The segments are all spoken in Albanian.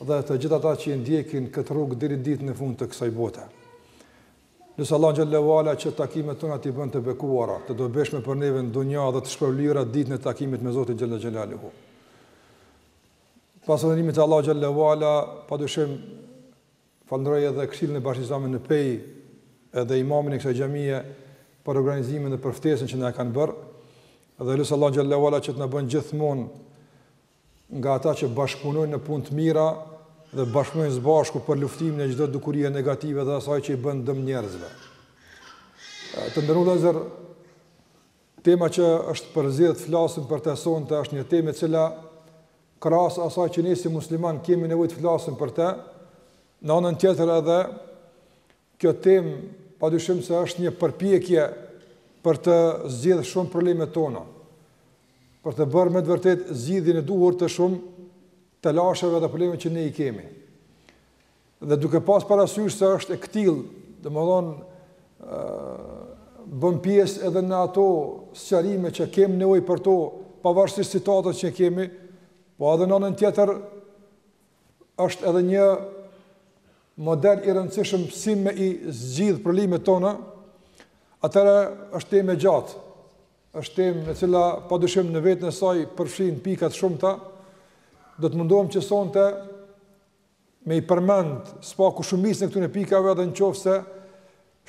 dhe të gjithë ata që i ndjekin këtë rrugë deri në ditën e fundit të kësaj bote. Lus Allahun Xhel-le ue Ala që takimet tona t'i bën të bekuara, të dobishme për neve në dunja dhe të shpërblyera ditën e takimit me Zotin Xhel-le Xhelaluhu. Pas falënderimit të Allahut Xhel-le ue Ala, pa dyshim falëndroj edhe Këshillin e Bashkësisë Islame në Pejë edhe imamin e kësaj xhamie për organizimin dhe për ftesën që na e kanë bërë dhe lus Allahun Xhel-le ue Ala që të na bën gjithmonë nga ata që bashkëpunojnë në punë të mira dhe bashkëpunojnë së bashku për luftimin e çdo dukurie negative dhe asaj që i bën dëm njerëzve. Të nderuar vëllezër, tema që është përzgjedh të flasim për të sonte është një temë e cila krahas asaj që ne si musliman kemi nevojë të flasim për të, në anën tjetër edhe Kjo temë pa dyshim se është një përpjekje për të zgjidhur shumë probleme tona, për të bërë me të vërtetë zgjidhjen e duhur të shumë telasheve dhe problemet që ne i kemi. Dhe duke pas parasysh se është e këtillë, domethënë, bën pjesë edhe në ato sqarime që kemi nevojë për to, pavarësisht situatës që kemi, po edhe në anën tjetër, është edhe një model i rëndësishëm si me i zgjidh problemet tona, atëherë është temë e gjatë. Është temë e cila pa dyshim në veten e saj përfshin pika të shumta. Do të mundohem që sonte me i përmend së paku shumicën e këtyre pikave edhe në qoftë se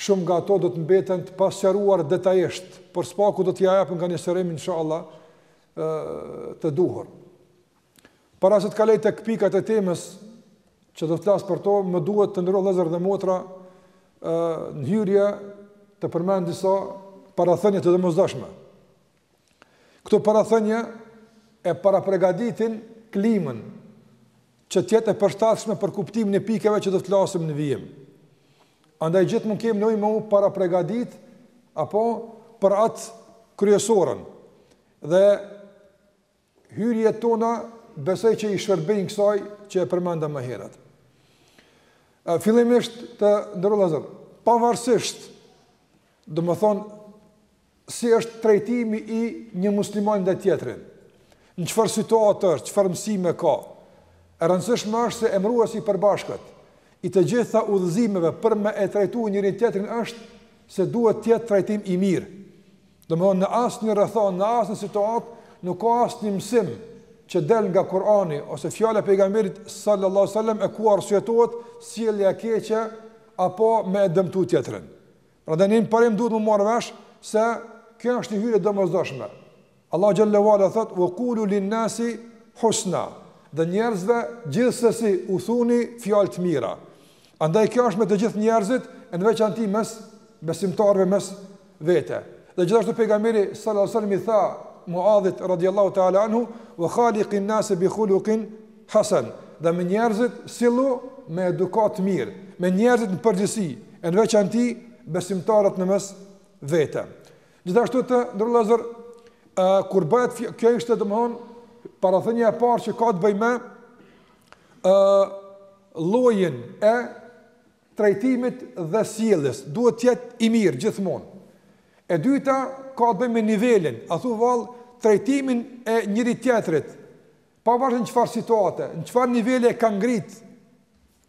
shumë nga ato do të mbeten të pasqaruar detajisht, por së paku do t'ia japim nga një sqarim inshallah të duhur. Para se të kaloj tek pikat e temës që do të flas për to, më duhet të nderuar vëllezër dhe motra në hyrje të përmend disa parathënie të domosdoshme. Këto parathënie e parapregaditin klimën që të jetë e përshtatshme për kuptimin e pikave që do të flasim në vijim. Andaj gjithmonë kemi nevojë me u parapregadit apo për atë kryesoren. Dhe Hyrjet tona besoj që i shërbejnë kësaj që e përmenda më herët. Fillimisht të nderuar vëllezër, pavarësisht, domethënë, si është trajtimi i një muslimani ndaj tjetrit, në çfarë situate është, çfarë mësime ka, e rëndësishme është se emëruesi i përbashkët, i të gjitha udhëzimeve për me e trajtu njëri-tjetrin është se duhet të jetë trajtim i mirë. Domethënë në asnjë rrethanë, në asnjë situatë, nuk ka asnjë mësim që del nga Kurani ose fjala e pejgamberit sallallahu alajhi wasallam e ku arsyetohet sjellja e keqe apo me dëmtu tjetrin. Prandaj në parim duhet m'u marrë vesh se kjo është një hyrje domosdoshme. Allah xhallahu ala thot wa qulu lin nasi husna. Dhe njerëzve gjithsesi u thuni fjalë të mira. Andaj kjo është me të gjithë njerëzit, në veçanti mes besimtarëve mes vete. Dhe gjithashtu pejgamberi sallallahu alajhi wasallam i tha Muadhit radhiyallahu ta'ala anhu, "Wa khaliqin nas bi khuluqin hasan." Dhe me njerëzit sillu me edukatë të mirë, me njerëzit në përgjithësi, e në veçanti besimtarët në mes vete. Gjithashtu të nderuar vëllezër kur bëhet kjo ishte domethënë parathënia e parë që ka të bëjë me ë llojin e trajtimit dhe sjelljes duhet të jetë i mirë gjithmonë. E dyta ka të bëjë me nivelin, a thu vallë trajtimin e njëri tjetrit. Pavarësisht në çfarë situate, në çfarë niveli e ka ngrit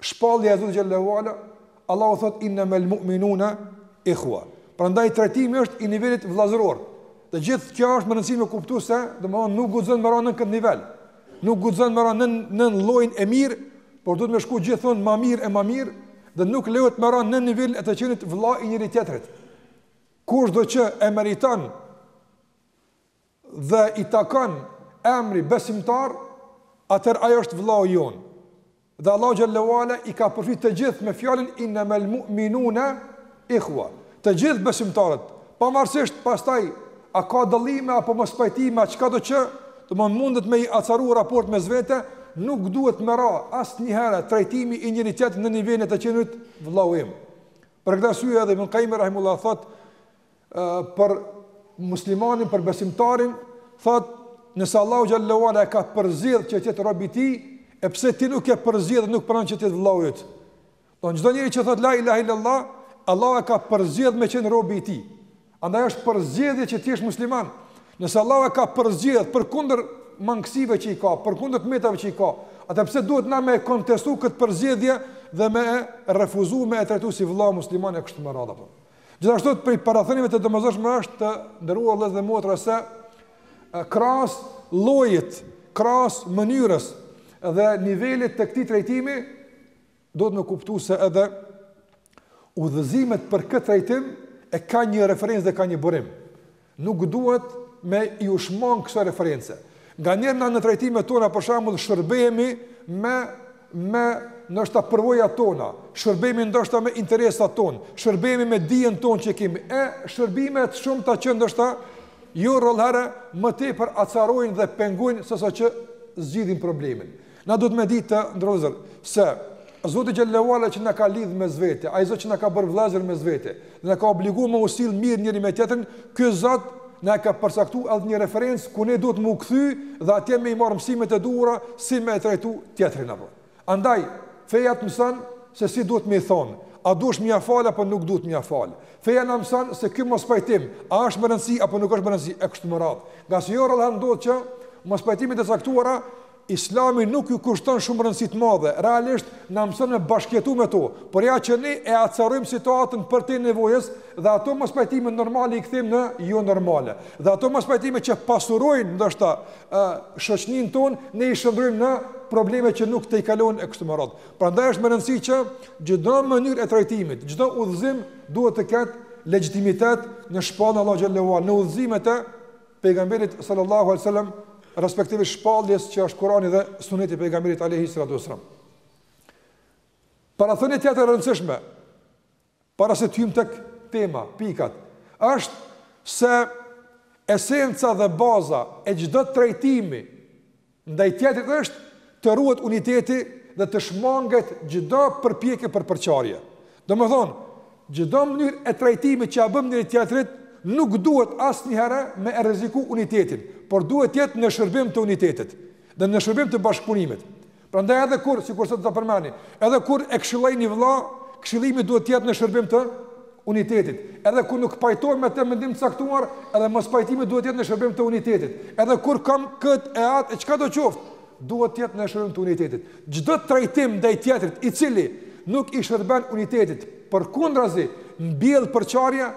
shpallja e Zotit xhallahu ala, Allahu thotë inamel mu'minuna ikhwa. Prandaj trajtimi është i nivelit vllazëror. Dhe gjithë kjo është me rëndësi me kuptu se, domethënë nuk guxon me ra nën këtë nivel. Nuk guxon me ra nën nën llojin e mirë, por duhet me shku gjithmonë ma mirë e ma mirë dhe nuk lejohet me ra nën nivelin e të qenit vëlla i njëri tjetrit. Kushdo që e meriton dhe i takon emri besimtar, atëher ai është vëllau jonë. Dhe Allahu xhallahu ala i ka përfshirë të gjithë me fjalën inamel mu'minuna ikhwa. Të gjithë besimtarët, pavarësisht pastaj a ka dallime apo mospajtime, çkado që, domethënë mundet me i acaru raportet mes vete, nuk duhet me ra asnjëherë trajtimi i njëri tjetrit nën nivelin e të qenit vëllau im. Për këtë arsye edhe Ibn Qayyim rahimehullah thotë për muslimanin, për besimtarin, thotë, nëse Allahu xhallahu ala e ka përzgjedh që të jetë robi i tij, e pse ti nuk e përzgjedh dhe nuk pranon që të jetë vëllau yt? Domethënë çdo njeri që thot la ilaha illallah, Allahu e ka përzgjedh me qenë rob i tij. Andaj është përzgjedhje që të jesh musliman. Nëse Allahu e ka përzgjedh përkundër mangësive që i ka, përkundër të metave që i ka, atëher pse duhet na me kontestu këtë përzgjedhje dhe me refuzu me e trajtu si vëlla musliman e kështu me radhë apo. Gjithashtu prej parathënieve të domosdoshme është të nderuar vëllezër dhe motra se krahas llojit, krahas mënyrës dhe nivelit të këtij trajtimi duhet me kuptu se edhe udhëzimet për këtë trajtim e ka një referencë dhe ka një burim. Nuk duhet me iu shmangë kësaj reference. Nganjëherë na në trajtimet tona për shembull shërbemi me me ndoshta përvojat tona, shërbemi ndoshta me interesat tona, shërbemi me dijen tonë që kemi e shërbime të shumta që ndoshta jo rrallëherë më tepër acarojnë dhe pengojnë sesa që zgjidhin problemin. Na duhet me ditë të nderuar vëllezër se Zoti xhele ue ala që na ka lidh mes vete, ai Zot që na ka bërë vëllezër mes vete dhe na ka obliguar me u sill mirë njëri me tjetrin, ky Zot na ka përcaktuar edhe një referencë ku ne duhet me u kthy dhe atje me i marr mësimet e duhura si me e trajtu tjetrin apo. Andaj feja të mëson se si duhet me i thon, a duhet me ia fal apo nuk duhet me ia fal. Feja na mëson se ky mospajtim, a është me rëndësi apo nuk është me rëndësi e kështu me radhë. Nganjëherë ndodh që mospajtimet e caktuara Islami nuk iu kushton shumë rëndësi të madhe, realisht na mëson me bashkëjetu me to, por ja që ne e acarojmë situatën përtej nevojës dhe ato mospajtime normale i kthejmë në jo normale. Dhe ato mospajtime që pasurojnë ndoshta ë shoqëninë tonë, ne i shndërrojmë në probleme që nuk tejkalohen e kështu me radhë. Prandaj është me rëndësi që çdo mënyrë e trajtimit, çdo udhëzim duhet të ketë legjitimitet në shpalljen e Allahut xhele ue ala, në udhëzimet e pejgamberit sallallahu alaihi wasallam respektivisht shpalljes që është Kurani dhe Suneti i pejgamberit alaihi salatu wasallam. Parathënie tjetër e rëndësishme, para se të hyjmë tek tema, pikat, është se esenca dhe baza e çdo trajtimi Ndaj tjetrit është të ruhet uniteti dhe të shmanget çdo përpjekje për përçarje. Domethënë, çdo mënyrë e trajtimit që ia bëjmë njëri tjetrit nuk duhet asnjëherë me e rreziku unitetin, por duhet të jetë në shërbim të unitetit dhe në shërbim të bashkëpunimit. Prandaj edhe kur, sikurse do ta përmendim, edhe kur e këshilloj një vëlla, këshillimi duhet të jetë në shërbim të unitetit, edhe kur nuk pajtohem me të në mendim të caktuar, edhe mospajtimi duhet të jetë në shërbim të unitetit, edhe kur kam këtë e atë e çkadoqoftë, duhet të jetë në shërbim të unitetit. Çdo trajtim ndaj tjetrit, i cili nuk i shërben unitetit, përkundrazi, mbjell përçarje,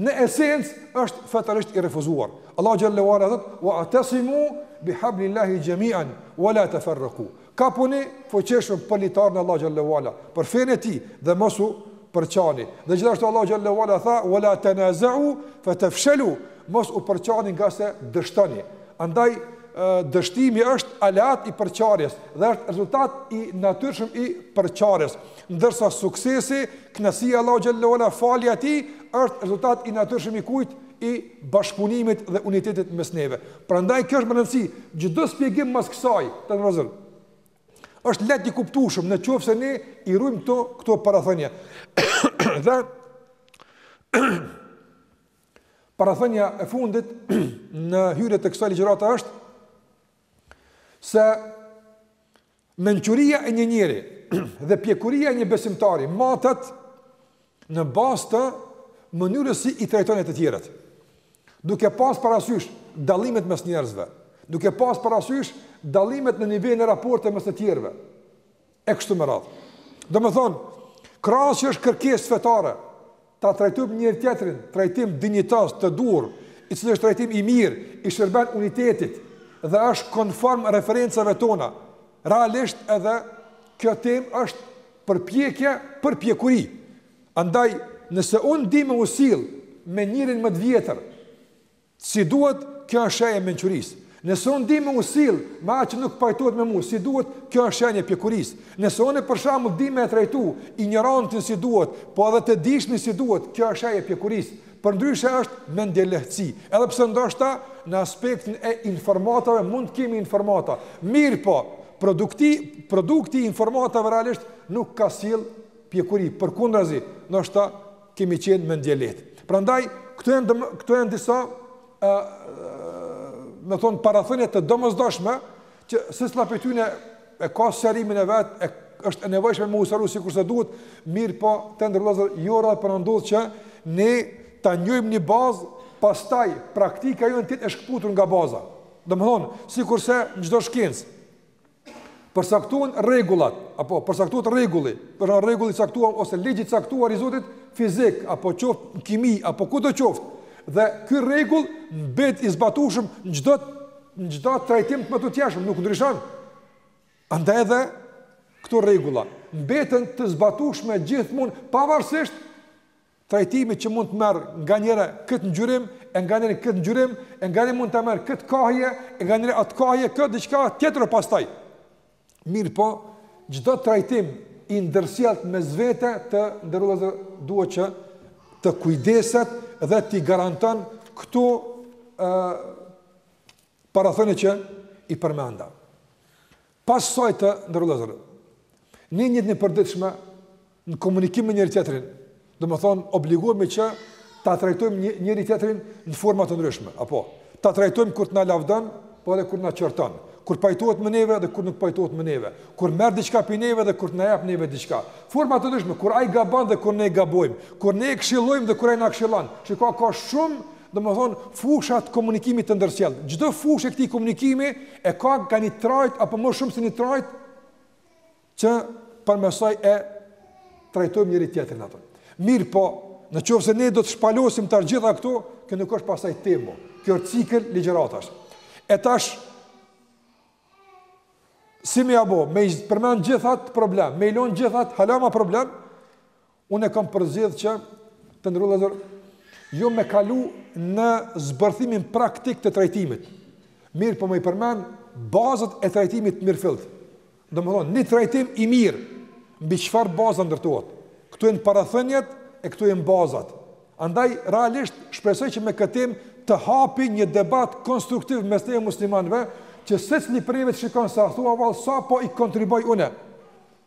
në esencë është fetarisht i refuzuar. Allahu xhele ue ala thotë: "Wa'tasimu bihablillahi jami'an, wa la tafarraqu." Kapuni fuqishëm për litarin e Allahut xhele ue ala, për fenë e tij dhe mos u përçani. Dhe gjithashtu Allahu xhele ue ala tha: "Wa la tanaza'u fatafshalu", mos u përçani ngase dështoni. Andaj dështimi është aleat i përçarjes dhe është rezultat i natyrshëm i përçarjes. Ndërsa suksesi, kënaqësia e Allahut xhele ue ala, falja e tij është rezultat i natyrshëm i kujt i bashkëpunimit dhe unitetit mes neve. Prandaj kjo është me rëndësi, çdo spjegim mas kësaj, të nderuar vëllezër, është lehtë i kuptushëm në qoftë se ne i rujmë këto, këto parathënie. dhe, parathënia e fundit në hyrje të kësaj ligjërata është, se Mençuria e një njeri dhe pjekuria e një besimtari matet në bazë të mënyrës si i trajton të tjerët. Duke pas parasysh dallimet mes njerëzve, duke pas parasysh dallimet në nivelin e raporteve mes të tjerëve. E kështu me radhë. Domethënë, krahas që është kërkesë fetare, Ta trajtojmë njëri-tjetrin, trajtim dinjitoz, të duhur, i cili është trajtim i mirë, i shërben unitetit dhe është konform referencave tona. Realisht edhe kjo temë është përpjekje për pjekuri. Andaj, nëse unë di me u sill me njërin më të vjetër, Si duhet, kjo është shenjë e mençurisë. Nëse unë di me u sill me atë që nuk pajtohet me mu, si duhet, kjo është shenjë e pjekurisë. Nëse unë për shembull di me e trajtu injorantin si duhet, po edhe të dijshmin si duhet, kjo është shenjë e pjekurisë. Përndryshe është mendjelehtësi. Edhe pse ndoshta në aspektin e informatave mund të kemi informata, mirëpo produkti produkti i informatave realisht nuk ka sjellë pjekuri, përkundrazi, ndoshta kemi qenë mendjelehtë. Prandaj këto janë këto janë disa ë domethonë parathënie të domosdoshme që secila prej tyne e ka sqarimin e vet, e është e nevojshme me u sqaru sikurse duhet, mirëpo të nderuar vëllezër jo rrallë po na ndodh që ne ta njohim një bazë, pastaj praktika jonë të jetë e shkëputur nga baza. Domthon, sikurse në çdo shkencë, Përcaktohen rregullat, apo përcaktohet rregulli, për shembull rregulli i caktuar ose ligji i caktuar i Zotit fizik apo qoftë kimi apo kudo qoftë. Dhe ky rregull mbet i zbatueshëm në çdo në çdo trajtim të mëtutjeshëm, nuk ndryshon. Andaj edhe këto rregulla mbeten të zbatueshme gjithmonë pavarësisht trajtimit që mund të merr nganjëherë këtë ngjyrim e nganjëherë këtë ngjyrim e nganjëherë mund ta merr këtë kahje e nganjëherë atë kahje kjo diçka tjetër pastaj mirëpo çdo trajtim i ndërsjellë mes vete të nderuar vëllezër duhet që të kujdeset dhe t'i garanton këto ë parathënie që i përmenda Pas kësaj të nderuar vëllezër. Në jetën e përditshme në komunikim me njëri tjetrin, domethonë obligohemi që ta trajtojmë një njëri tjetrin në forma të ndryshme, apo ta trajtojmë kur të na lavdon, po edhe kur na qorton, kur pajtohet me neve dhe kur nuk pajtohet me neve, kur merr diçka prej neve dhe kur të na jap neve diçka. Forma të ndryshme kur ai gabon dhe kur ne gabojmë, kur ne e këshillojmë dhe kur ai na këshillon. Shiko, ka shumë Domethënë, fushat e komunikimit të ndërsjelltë. Çdo fushë e këtij komunikimi e ka nga një trajt apo më shumë se një trajt që përmes saj e trajtojmë njëri tjetrin atë. Mirëpo, në qofë se ne do të shpalosim të gjitha këto, kjo nuk është pastaj temë, kjo është cikël ligjeratash. E tash, si me ia bo, me i përmend gjithat problem, me i lon gjithat halama problem, Unë e kam përzgjedh që të nderum vllezër jo me kalu në zbërthimin praktik të trajtimit. Mirëpo me i përmend bazat e trajtimit të mirëfillt. Domthon, një trajtim i mirë mbi çfarë baza ndërtohet. Këtu janë parathëniet, e këtu janë bazat. Andaj realisht shpresoj që me këtë temë të hapi një debat konstruktiv mes të muslimanëve, që secili prej neve të shikon se a thua vallë sa po i kontriboj unë.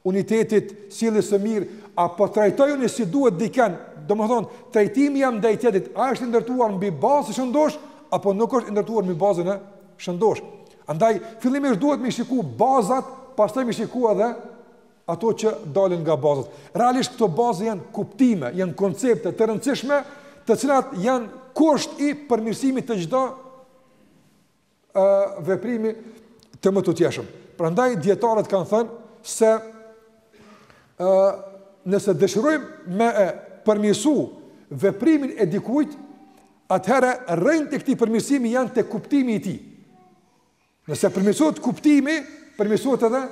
unitetit, sjelljes së mirë, a po trajtoj unë si duhet dikend, domethënë trajtimi jem ndaj tjetrit, a është i ndërtuar mbi bazë të shëndoshë, apo nuk është i ndërtuar mbi bazën e shëndoshë. Andaj fillimisht duhet me i shiku bazat, pastaj me i shiku edhe ato që dalin nga bazat. Realisht këto baza janë kuptime, janë koncepte të rëndësishme, të cilat janë kusht i përmirësimit të çdo ë veprimi të mëtutjeshëm. Prandaj dijetarët kanë thënë se ë nëse dëshirojmë me e përmirësu veprimin e dikujt, atëherë rrënjët e këtij përmirësimi janë te kuptimi i tij. Nëse përmirësohet kuptimi, përmirësohet edhe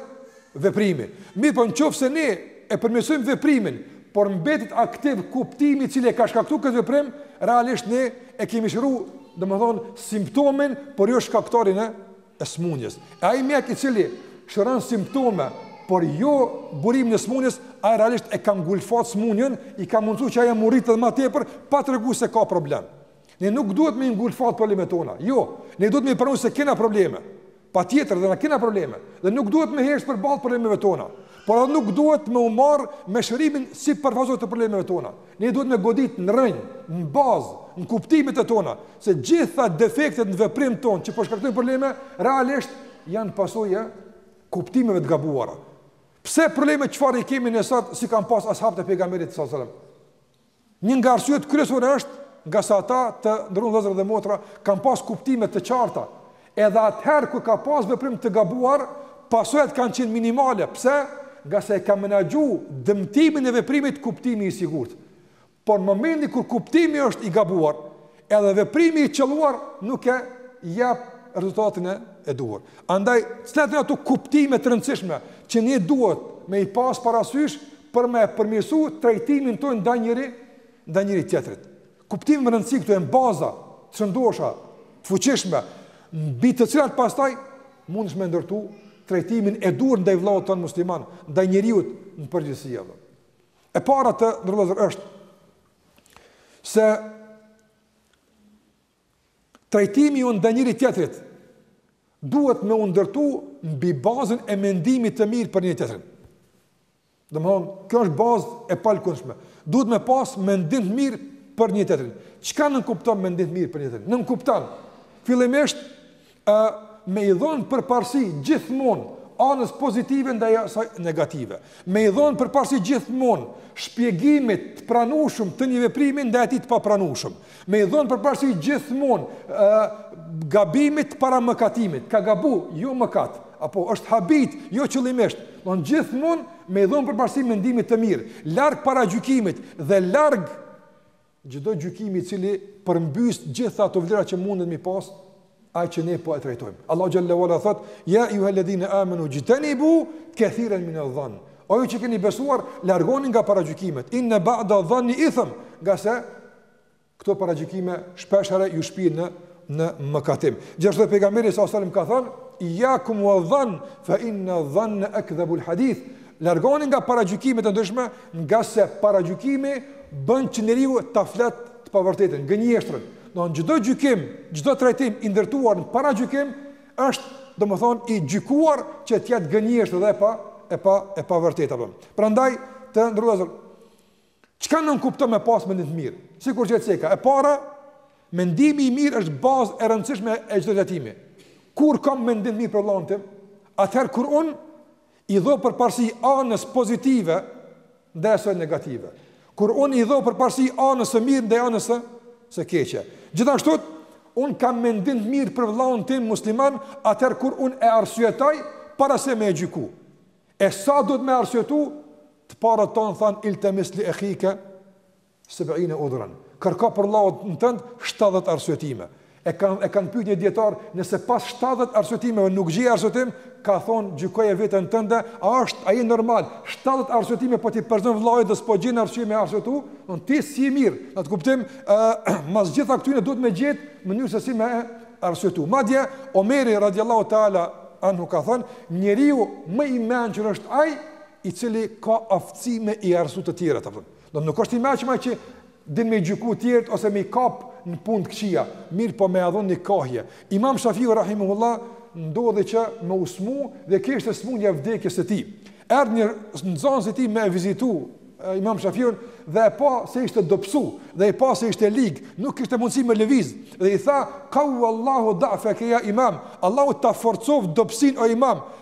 veprimi. Mirëpo në qoftë se ne e përmirësojmë veprimin, por mbetet aktiv kuptimi i cili e ka shkaktu këtë veprim, realisht ne e kemi shëru, domethënë, simptomin, por jo shkaktarin e smunjes. E ai mjek i cili shëron simptome, por jo burimin e smunjes, ai realisht e ka ngulfat smunjen, i ka mundësu që ajo me u rrit edhe ma tepër, pa tregu se ka problem. Ne nuk duhet me i ngulfat problemet tona, jo, ne duhet me pranu se kena probleme. Patjetër dhe na kena probleme dhe nuk duhet me hesht përballë problemeve tona, por edhe nuk duhet me u marr me shërimin sipërfaqësor të problemeve tona. Ne duhet me godit në rrënjë, në bazë, në kuptimet e tona, se gjitha defektet në veprim tonë që po shkaktojnë probleme, realisht janë pasojë e kuptimeve të gabuara. Pse problemet çfarë i kemi ne sot s'i kanë pas as'habët e pejgamberit sallallahu alajhi wasallam? Një nga arsyet kryesore është ngase ata të nderum vllezër dhe motra kanë pas kuptime të qarta. Edhe atëherë kur ka pas veprim të gabuar, pasojat kanë qenë minimale. Pse? Ngase e ka menaxhu dëmtimin e veprimit kuptimi i sigurt. Por në momentin kur kuptimi është i gabuar, Edhe veprimi i qëlluar nuk e jep rezultatin e duhur. Andaj, cilat janë ato kuptime të rëndësishme që ne duhet me i pas parasysh për me përmirësu trajtimin tonë ndaj njëri, ndaj njëri-tjetrit. Kuptime me rëndësi këtu janë baza, të shëndosha, të fuqishme, mbi të cilat pastaj, mundesh me ndërtu trajtimin e duhur ndaj vllaut tonë musliman, ndaj njeriut në përgjithësi. E para të nderuar vllezër është se trajtimi jonë ndaj njëri-tjetrit duhet me u ndërtu mbi bazën e mendimit të mirë për njëri-tjetrin. Domethonë, kjo është bazë e palkundshme. Duhet me pas mendim të mirë për njëri-tjetrin. Çka nënkupton mendim të mirë për njëri-tjetrin? Nënkupton, fillimisht, Ë me i dhon përparësi gjithmonë anës pozitive ndaj asaj negative. Me i dhon përparësi gjithmonë shpjegimit të pranueshëm të një veprimi ndaj atij të papranueshëm. Me i dhon përparësi gjithmonë ë gabimit para mëkatimit. Ka gabu, jo mëkat, apo është habit, jo qëllimisht. Don gjithmonë me i dhon përparësi mendimit të mirë, larg paragjykimit dhe larg Çdo gjykimi i cili përmbys të gjitha ato vlera që mundet m'i pas, ai që ne po e trajtojmë. Allahu xhallahu ala thot: "Ya ayyuhalladhina amanu jtanibu kathiran min adh-dhann." O ju që keni besuar, largoni nga paragjykimet. Inna ba'da dhanni ithm, ngase këto paragjykime shpesh herë ju shpijnë në në mëkatim. Gjithashtu pejgamberi sa selam ka thonë: "Iyakum wa dhann fa inna dhann akdhabu al-hadith." Largoni nga paragjykimet e ndryshme, ngase paragjykimi bën që njeriu ta flet të pavërtetën, gënjeshtrën. Do në çdo gjykim, çdo trajtim i ndërtuar në paragjykim është, domethënë, i gjykuar që të jetë gënjeshtër dhe e pa e pa e pavërtetë apo. Prandaj të nderuar, çka nënkupton me pas mendim të mirë? Sikur që ceka, e para mendimi i mirë është bazë e rëndësishme e çdo trajtimi. Kur kam mendim të mirë për vllaun tim, atëherë kur un i dho përparësi anës pozitive ndaj asaj negative. Kur unë i dho përparësi anës së mirë ndaj anës së së keqe. Gjithashtu un kam mendim të mirë për vëllain tim musliman, atëherë kur un e arsyetoj para se me e gjyku. E sa duhet me arsyetu, të parët tonë thanë iltemis li ekhike, Seb'ine udhran, kërko për vllaun tënd shtatëdhjetë arsyetime. E kanë e kanë pyet një dietar, nëse pas shtatëdhjetë arsyetimeve nuk gjej arsyetim, ka thonë gjykoje veten tënde, a është ai normal? Shtatëdhjetë arsyetime po t'i prezanton vllai dhe s'po gjen arsye me arsyetu, do ti s'je mirë. Në atë kuptim, ë mas gjitha këtyre duhet me gjet mënyrë se si me arsyetu. Madje Omeri radhiyallahu taala anhu ka thonë, njeriu më i mençur është ai i cili ka aftësi me i arsyetu të tjerët, apo. Do nuk është i mençëm që din me i gjyku tjerët ose me i kap në punë të këqija, mirëpo me ia dhon një kahje. Imam Shafiu rahimehullah ndodhi që me u smu dhe kishte smundja e vdekjes së tij. Erdhi një nxënës i tij me e vizitu Imam Shafiun dhe e pa se ishte dobësu dhe e pa se ishte lig, nuk kishte mundësi me lëviz dhe i tha kaua Allahu da'faka ya Imam, Allahu ta forcoft dobësin o Imam,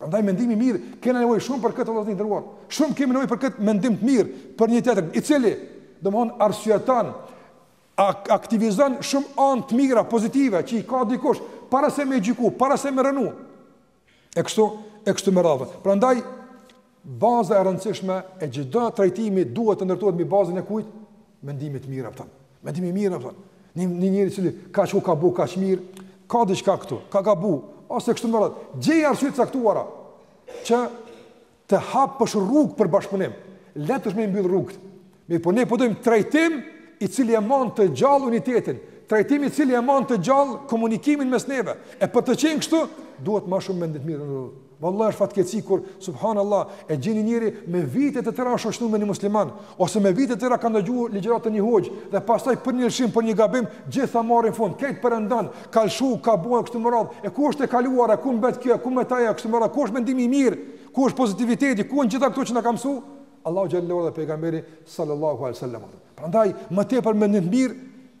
Prandaj mendimi i mirë, kemi nevojë shumë për këtë vëllazni të nderuar. Shumë kemi nevojë për këtë mendim të mirë për njëri-tjetrin, i cili domthon arsyeton ak aktivizon shumë anë të mira pozitive që i ka dikush para se me gjyku, para se me rrënu. E kështu, e kështu me radhë. Prandaj baza e rëndësishme e çdo trajtimi duhet të ndërtohet mbi bazën e kujt? Mendimit të mirë, apo Mendimi i mirë apo? Një një njeri i cili kaq ka bo kaq mirë, ka diçka këtu, ka gabu, ose kështu me radhë. Gjej arsye të caktuara që të hapësh rrugë për bashkëpunim. Lehtë është me i mbyll rrugët. Mirëpo ne po dojmë trajtim i cili e mban të gjallë unitetin, trajtim i cili e mban të gjallë komunikimin mes neve. E për të qenë kështu, duhet më shumë mendim të mirë. Vallahi është fatkeqësi kur subhanallah e gjen një njeri me vite të tëra është shoqnu me një musliman ose me vite të tëra kanë dëgjuar ligjëratat e një hoxhe dhe pastaj për një lëshim, për një gabim gjitha marrin fund krejt perëndon ka lshu ka gabu kështu me radhë e ku është e kaluara ku mbet kjo ku mbet ajo kështu me radhë ku është mendimi i mirë ku është pozitiviteti ku janë gjitha këto që na ka mësu Allahu xhallahu dhe pejgamberi sallallahu alaihi wasallam prandaj më tepër mendim të mirë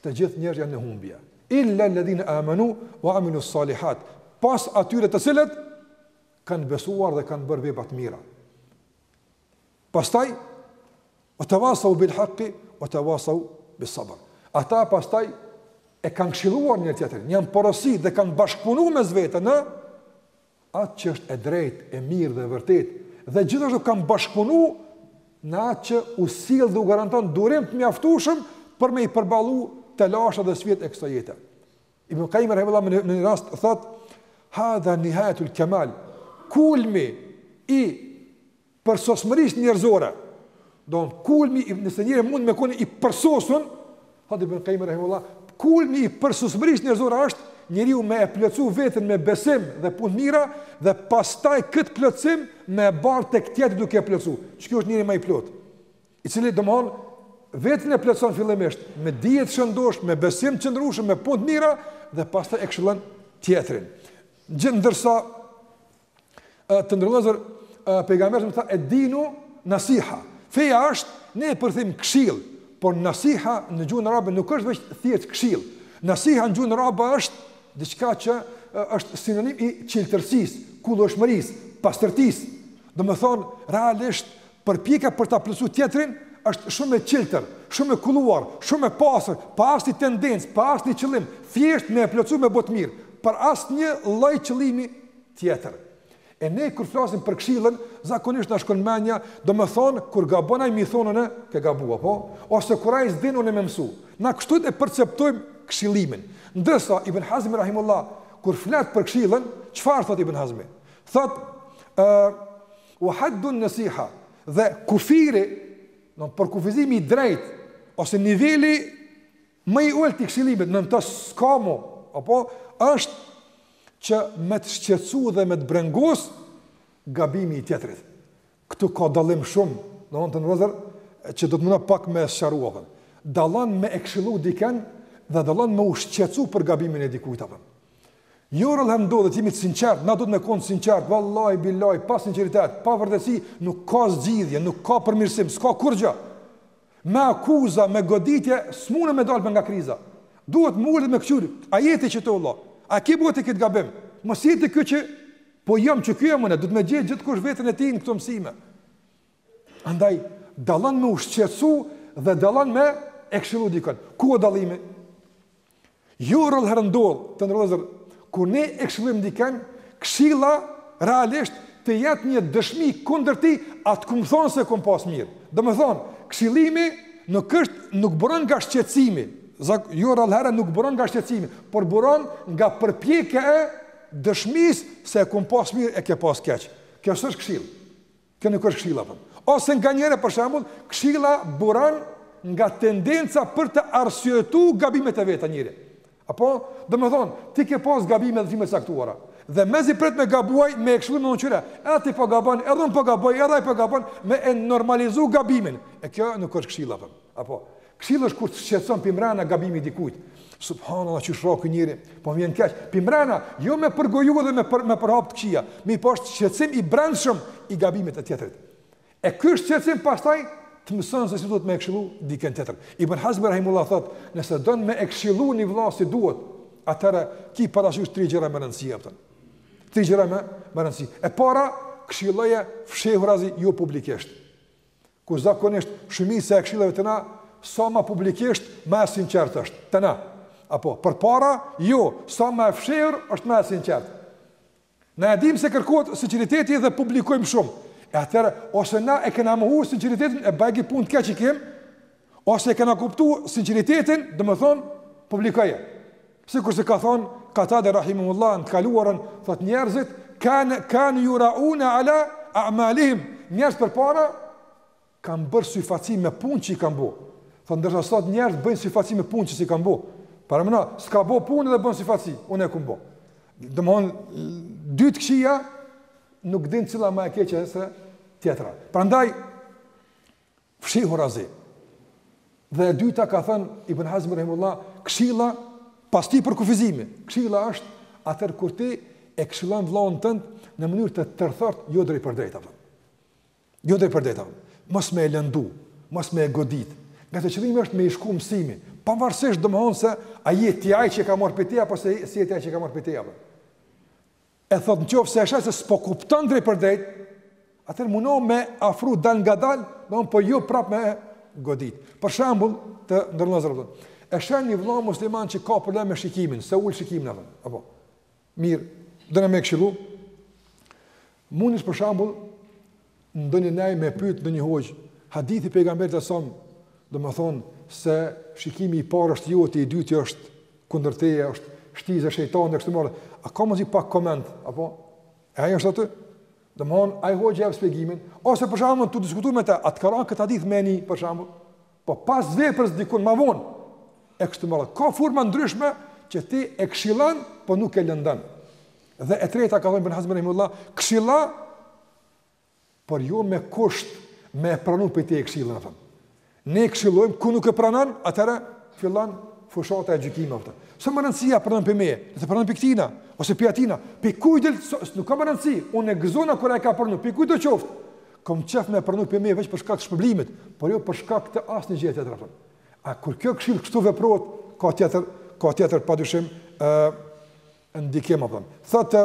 Të gjithë njerëzit janë në humbje. Illa alladhina amanu wa amilu salihat. Pos atyre të cilët kanë besuar dhe kanë bërë vepra të mira. Pastaj ve tevasau bil haqi, ve tevasau bis sabër. Ata pastaj e kanë këshiluar njëri-tjetrin, janë porosit dhe kanë bashkëpunu mes vete në atë që është e drejtë, e mirë dhe e vërtetë dhe gjithashtu kanë bashkëpunu në atë që u sjell dhe u garanton durim të mjaftueshëm për me i përballu telashet dhe sfidat e kësaj jete. Ibn Kajimi rahimehullah në një rast thot, hadha nihajetul kemal, kulmi i përsosmërisë njerëzore. Do në kulmi, nëse njeri mund me kon i përsosun, thot Ibn Kajimi rahimehullah, kulmi i përsosmërisë njerëzore është njeriu me e plotsu veten me besim dhe punë të mira dhe pastaj këtë plotësim me e bart tek tjetri duke e plotësu. Që ky është njeri ma i plotë. I cili domethon veten e plotëson fillimisht me dije të shëndoshë, me besim të qëndrueshëm, me punë të mira dhe pastaj e këshillon tjetrin. Ndërsa Të nderuar vëllezër pejgamberi tha e dinu nasiha. Feja është ne përkthejmë këshill, por nasiha në gjuhën arabe nuk është vetëm thjesht këshill. Nasiha në gjuhën arabe është diçka që është sinonim i çiltërsisë, kullueshmërisë, pastërtisë. Domethënë realisht Përpjekja për ta plotësu tjetrin është shumë e çiltër, shumë e kulluar, shumë e pastër, pa asnjë tendencë, pa asnjë qëllim, thjesht me e plotësu, me bo të mirë, për asnjë lloj qëllimi tjetër. E ne kur flasim për këshillën, zakonisht na shkon mendja, domethënë kur gabon ai me i thonë unë, ke gabuar, po? Ose kur ai s'din unë me mësu. Na kështu e perceptojmë këshillimin. Ndërsa Ibn Hazmi rahimullahu kur flet për këshillën, çfarë thotë Ibn Hazmi? Thotë, ë, Wa haddun nasiha, dhe kufiri, domthon përkufizimi i drejtë ose niveli më i ulët i këshillimit, nën të s'ka më, apo është që me të shqetësu dhe me të brengos gabimi i tjetrit. Këtu ka dallim shumë, të nderuar vëllezër, që do të munona pak me sqaru atë. Dallon me e këshillu diken dhe dallon me u shqetësu për gabimin e dikujt, apo. Jo rrallëherë duhet të jemi të sinqert, na duhet me kon të sinqert, vallahi billahi pa sinqeritet, pa vërtetësi nuk ka zgjidhje, nuk ka përmirësim, s'ka kurgjë. Me akuza, me goditje, s'mune me dalë për nga kriza. Duhet me u ulë me këqyrë, a je ti qëtu vlla, a ke bo ti këtë gabim, mos je ti ky që, po jam qiky edhe unë, duhet me gjetë gjithkush veten e tij në këto mësime. Andaj, dallon me u shqetësu dhe dallon me e këshillu dikën. Ku o dallimi? Jo rrallëherë ndodh, të nderuar vëllezër, kur ne e këshillojmë dikën, këshilla realisht të jetë një dëshmi kundër tij, a të kom thonë se e kom pas mirë. Domethënë, këshillimi nuk është, nuk buron nga shqetësimi, zak, jo rrallëherë nuk buron nga shqetësimi, por buron nga përpjekja e dëshmisë se e kom pas mirë e ke pas keq. Kjo s'është këshillë. Kjo nuk është këshilla, apo. Ose nganjëherë për shembull, këshilla buron nga tendenca për të arsyetu gabimet e veta njeri. Apo, domethënë, ti ke pas gabime të caktuara. Dhe mezi pret me gabu ai, me e këshillu me thonë qyre, edhe ti po gabon, edhe unë po gaboj, edhe ai po gabon, me e normalizu gabimin. E kjo nuk është këshilla, apo. Apo, Këshillë është kur të shqetëson përmrena gabimi i dikujt. Subhanallah, qysh ra ky njeri, po m'vjen keq. Përmrena, jo me përgoju dhe me, për, me përhap të këqija, mirëpo është shqetësim i brendshëm i gabimit të tjetrit. E ky shqetësim pastaj të mëson se si duhet me e këshillu dikën tjetër. Ibn Hazmi rahimullah thotë, nëse don me e këshillu një vla si duhet, atëherë ki parasysh tri gjëra me rëndësi, apo. Tri gjëra me, me rëndësi. E para, këshilloje fshehurazi jo publikisht. kur zakonisht shumica e këshillave te na sa më publikisht më e sinqertë është, te na. Apo, përpara, jo, sa më e fshehur është më e sinqertë. Na e dimë se kërkohet sinqeriteti dhe publikojmë shumë, e atëherë, ose na e kena mohu sinqeritetin e bajagi punët keq i kemi, ose e kena kuptu sinqeritetin, domethënë, publikoje. Sikur se ka thënë Katade rahimullah në të kaluarën, thotë njerëzit kanu jurauna ala a'malihim. Njerëz përpara kanë bërë syfaqësi me punë që i kanë bërë. Thotë ndërsa sot njerëz bëjnë syfaqësi me punë që s'i kanë bërë. Paramendo, s'ka bërë punë dhe bën syfaqësi. Unë e kum bo. Domthon dy të këqija nuk din cila ma e keqe se tjetra. Prandaj fshehurazi. Dhe e dyta ka thënë Ibn Hazm rahimullah, këshilla pastaj përkufizimi. Këshilla është atëherë kur ti e këshillon vëllain tënd në mënyrë të tërthort, jo drejtpërdrejt apo. Jo drejtpërdrejt. Mos me e lëndu, mos me e godit. Ngase qëllimi është me i shku mësimi, pavarësisht domethonë se a je ti ai që e ka marr pi teje apo s'e ka marr pi teje apo. E thotë n'qoftë se e sheh se s'po kupton drejtpërdrejt, atëherë mundohu me afru dalngadalë, domthonë po jo prapë me godit. Për shembull, të nderuar vllazër. E sheh një vëlla musliman që ka probleme me shikimin, s'e ul shikimin apo. Apo. Mirë, dona me e këshillu. Mundesh për shembull ndonjë nej me pyet ndonjë hoxhë, hadithi i pejgamberit alejhi selam, domethonë se shikimi i parë është joti, i dyti është kundër teje, është shtizë e shejtanit, kështu me radhë, a ka mundësi pak koment, apo, e ajo është atë, domethonë, ai hoxhë e jep shpjegimin, ose për shembull tu diskutu me te, a t'ka ra këtë hadith me një, për shembull, po pas dhe përse dikun ma vonë, e kështu me radhë, ka forma të ndryshme që ti e kshillon, po nuk e lëndon, dhe e treta ka thonë Ibn Hazmi por jo me kusht me e pranu pi teje këshillën, apo. Ne e këshillojmë, kur nuk e pranon, atëherë fillon fushata e gjykimit, apo. S'ka ma rëndësi a pranon pi meje, a e pranon pi këtina, ose pi atina, pi kujtdo, nuk ka më rëndësi, unë gëzona kur e ka pranu, pi kujtdo qoftë, kom qef me e pranu pi meje, veç për shkak të shpërblimit, por jo për shkak të asnjë gjëje tjetër. A kur kjo këshillë kështu veprohet, ka tjetër, ka tjetër, padyshim, ë, ndikim, apo. Thotë,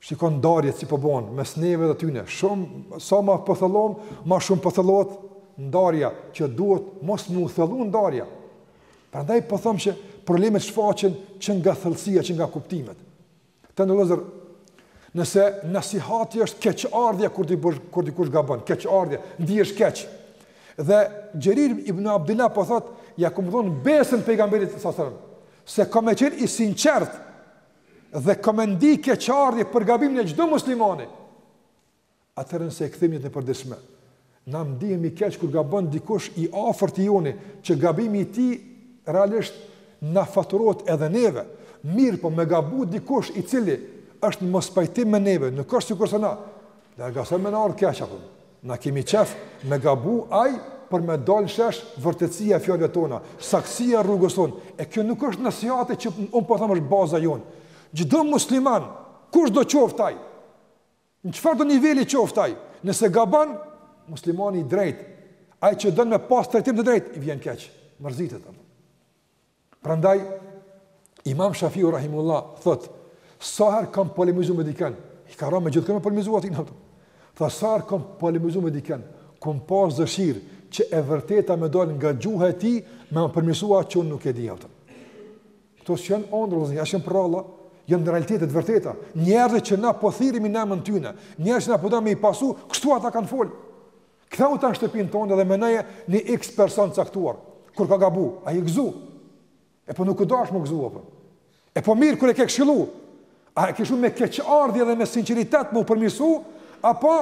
Shiko ndarjet si po bëhen mes neve dhe tyne. Shumë sa ma po thellohet, ma shumë po thellohet ndarja që duhet mos m'u thellu ndarja. Prandaj po them që problemet shfaqen që nga thellësia, që nga kuptimet. Të nderuar vllazër, nëse nasihati është keqardhja kur, di, kur dikush gabon, keqardhja, ndihesh keq. Dhe Xherir ibn Abdullah po thot, ia kum dhonë besën pejgamberit alejhi selam, se kam me qenë i sinqert, dhe kam me ndi keqardhje për gabimin e çdo muslimani, atëherë nëse e kthejmë n'jetën e përditshme, na ndihemi keq kur gabon dikush i afërt i joni, që gabimi i tij realisht na faturohet edhe neve. Mirëpo me gabu dikush i cili është në mospajtim me neve, nuk është sikurse na, larg asaj me na ardh keq apo. Na kemi qejf me gabu ai për me dalë shesh vërtetësia e fjalëve tona, saktësia e rrugës tonë. E kjo nuk është nasihat që un po tham është baza jonë. Çdo musliman, kush do qoftë ai, në çfarë do niveli qoftë ai, nëse gabon muslimani i drejtë, ai që don me pas trajtim të drejtë, i vjen keq, mërzitet. Prandaj Imam Shafiu rahimullah thot, sa herë kam polemizuar me dikën, i ka ra me gjithkën me polemizu ditë natë. Tha sa herë kam polemizuar me dikën, kam pas dëshirë që e vërteta me dal nga gjuha e tij, me m'përmirësu që unë nuk e di atë. Kto s'janë ondrra, s'janë prralla, janë realitete të vërteta. Njerëzit që na po thirrim në emën tyne, njerëz që na po dom me i pasu, kështu ata kanë fol. Ktheu tash në shtëpinë tonde dhe menoje një X person të caktuar. Kur ka gabu, a je gëzu. E po nuk u dash me u gëzu apo. E po mirë kur e ke këshillu. A e ke këshillu me keqardhje dhe me sinqeritet me u përmirësu apo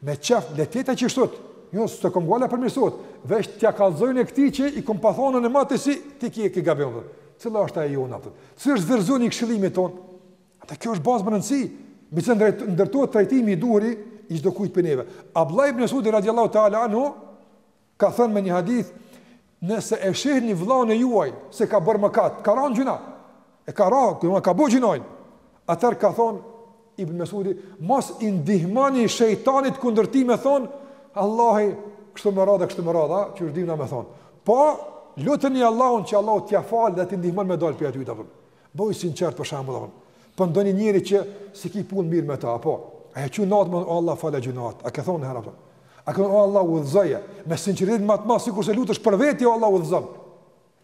me qejf le të jet qishtu. Jo, s'e kom gajle a përmirësohet. Veç t'ja kallzoj unë këtij që i kom pa thon e ma tepër se ti ki e ki gabim. Cila është ajo jona? Cili është verzioni i këshillimit tonë? Ata kjo është bazë me rëndësi, mbi cilën ndërtohet trajtimi i duhur i çdokujt prej neve. Abdullah ibn Mesudi radiallahu ta'ala anhu, ka thënë me një hadith, nëse e shihni vllaun e juaj, se ka bërë mëkat, ka ranë n'gjynah, e ka ranë, ka bërë gjynah, atër ka thonë, ibn Mesudi, mos i ndihmani shejtanit kundër tij me thonë, Allahu, kështu më radhe, kështu më radhe, që është dimë na me thonë. Po, luteni Allahun që Allahu t'ja falë dhe t'i ndihmon me dalë prej aty të Po sinqert për shembull apo po ndonjë njeri që s'i ki punët mirë me ta apo a je çu natën o Allah falja gjynahet a ke thonë herë apo a ke thonë o Allah udhëzoje me sinqeritet ma të madh sikur se lutesh për veti o Allah udhëzom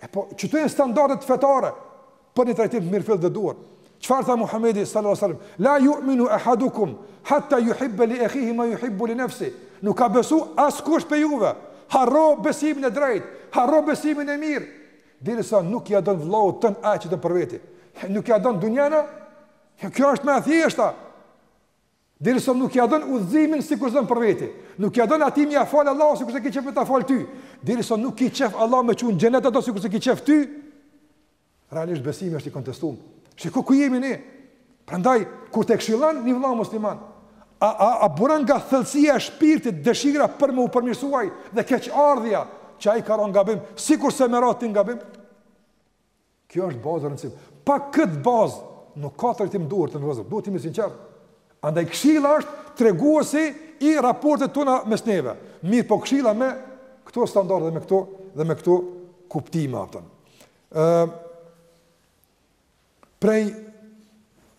e po qito janë standardet fetare për një trajtim të mirëfillt dhe duhur çfarë tha Muhamedi sallallahu alaihi wasallam la yu'minu ahadukum hatta yuhibba li akhihi ma yuhibbu li nafsi nuk ka besu askush pe juve harro besimin e drejt harro besimin e mirë Derisa nuk ia don vëllaut tënd atë që don për veti. Nuk ia don dunjanë? Kjo është më e thjeshta. Derisa nuk ia don udhëzimin sikurse don për veti. Nuk ia don atij me ia fal Allahu sikur se ki qejf me ta fal ty. Derisa nuk ki qejf Allahu me çu n'xhenet ato sikur se ki qejf ty. Realisht besimi është i kontestuar. Shiko ku jemi ne. Prandaj, kur e këshillon një vëlla musliman, a, a, a buran nga thellësia e shpirtit dëshira për me u përmirësu ai dhe keqardhja që ai ka ronë n'gabim, sikurse me ra ti n'gabim? Kjo është bazë e rëndësishme. Pa këtë bazë, nuk ka trajtim duhur, vllezër, duhet të jemi sinqertë. Andaj këshilla është treguesi i raportit tonë mes neve. Mirëpo këshilla me këto standarde, me këto dhe me këto kuptime. Ëh, Prej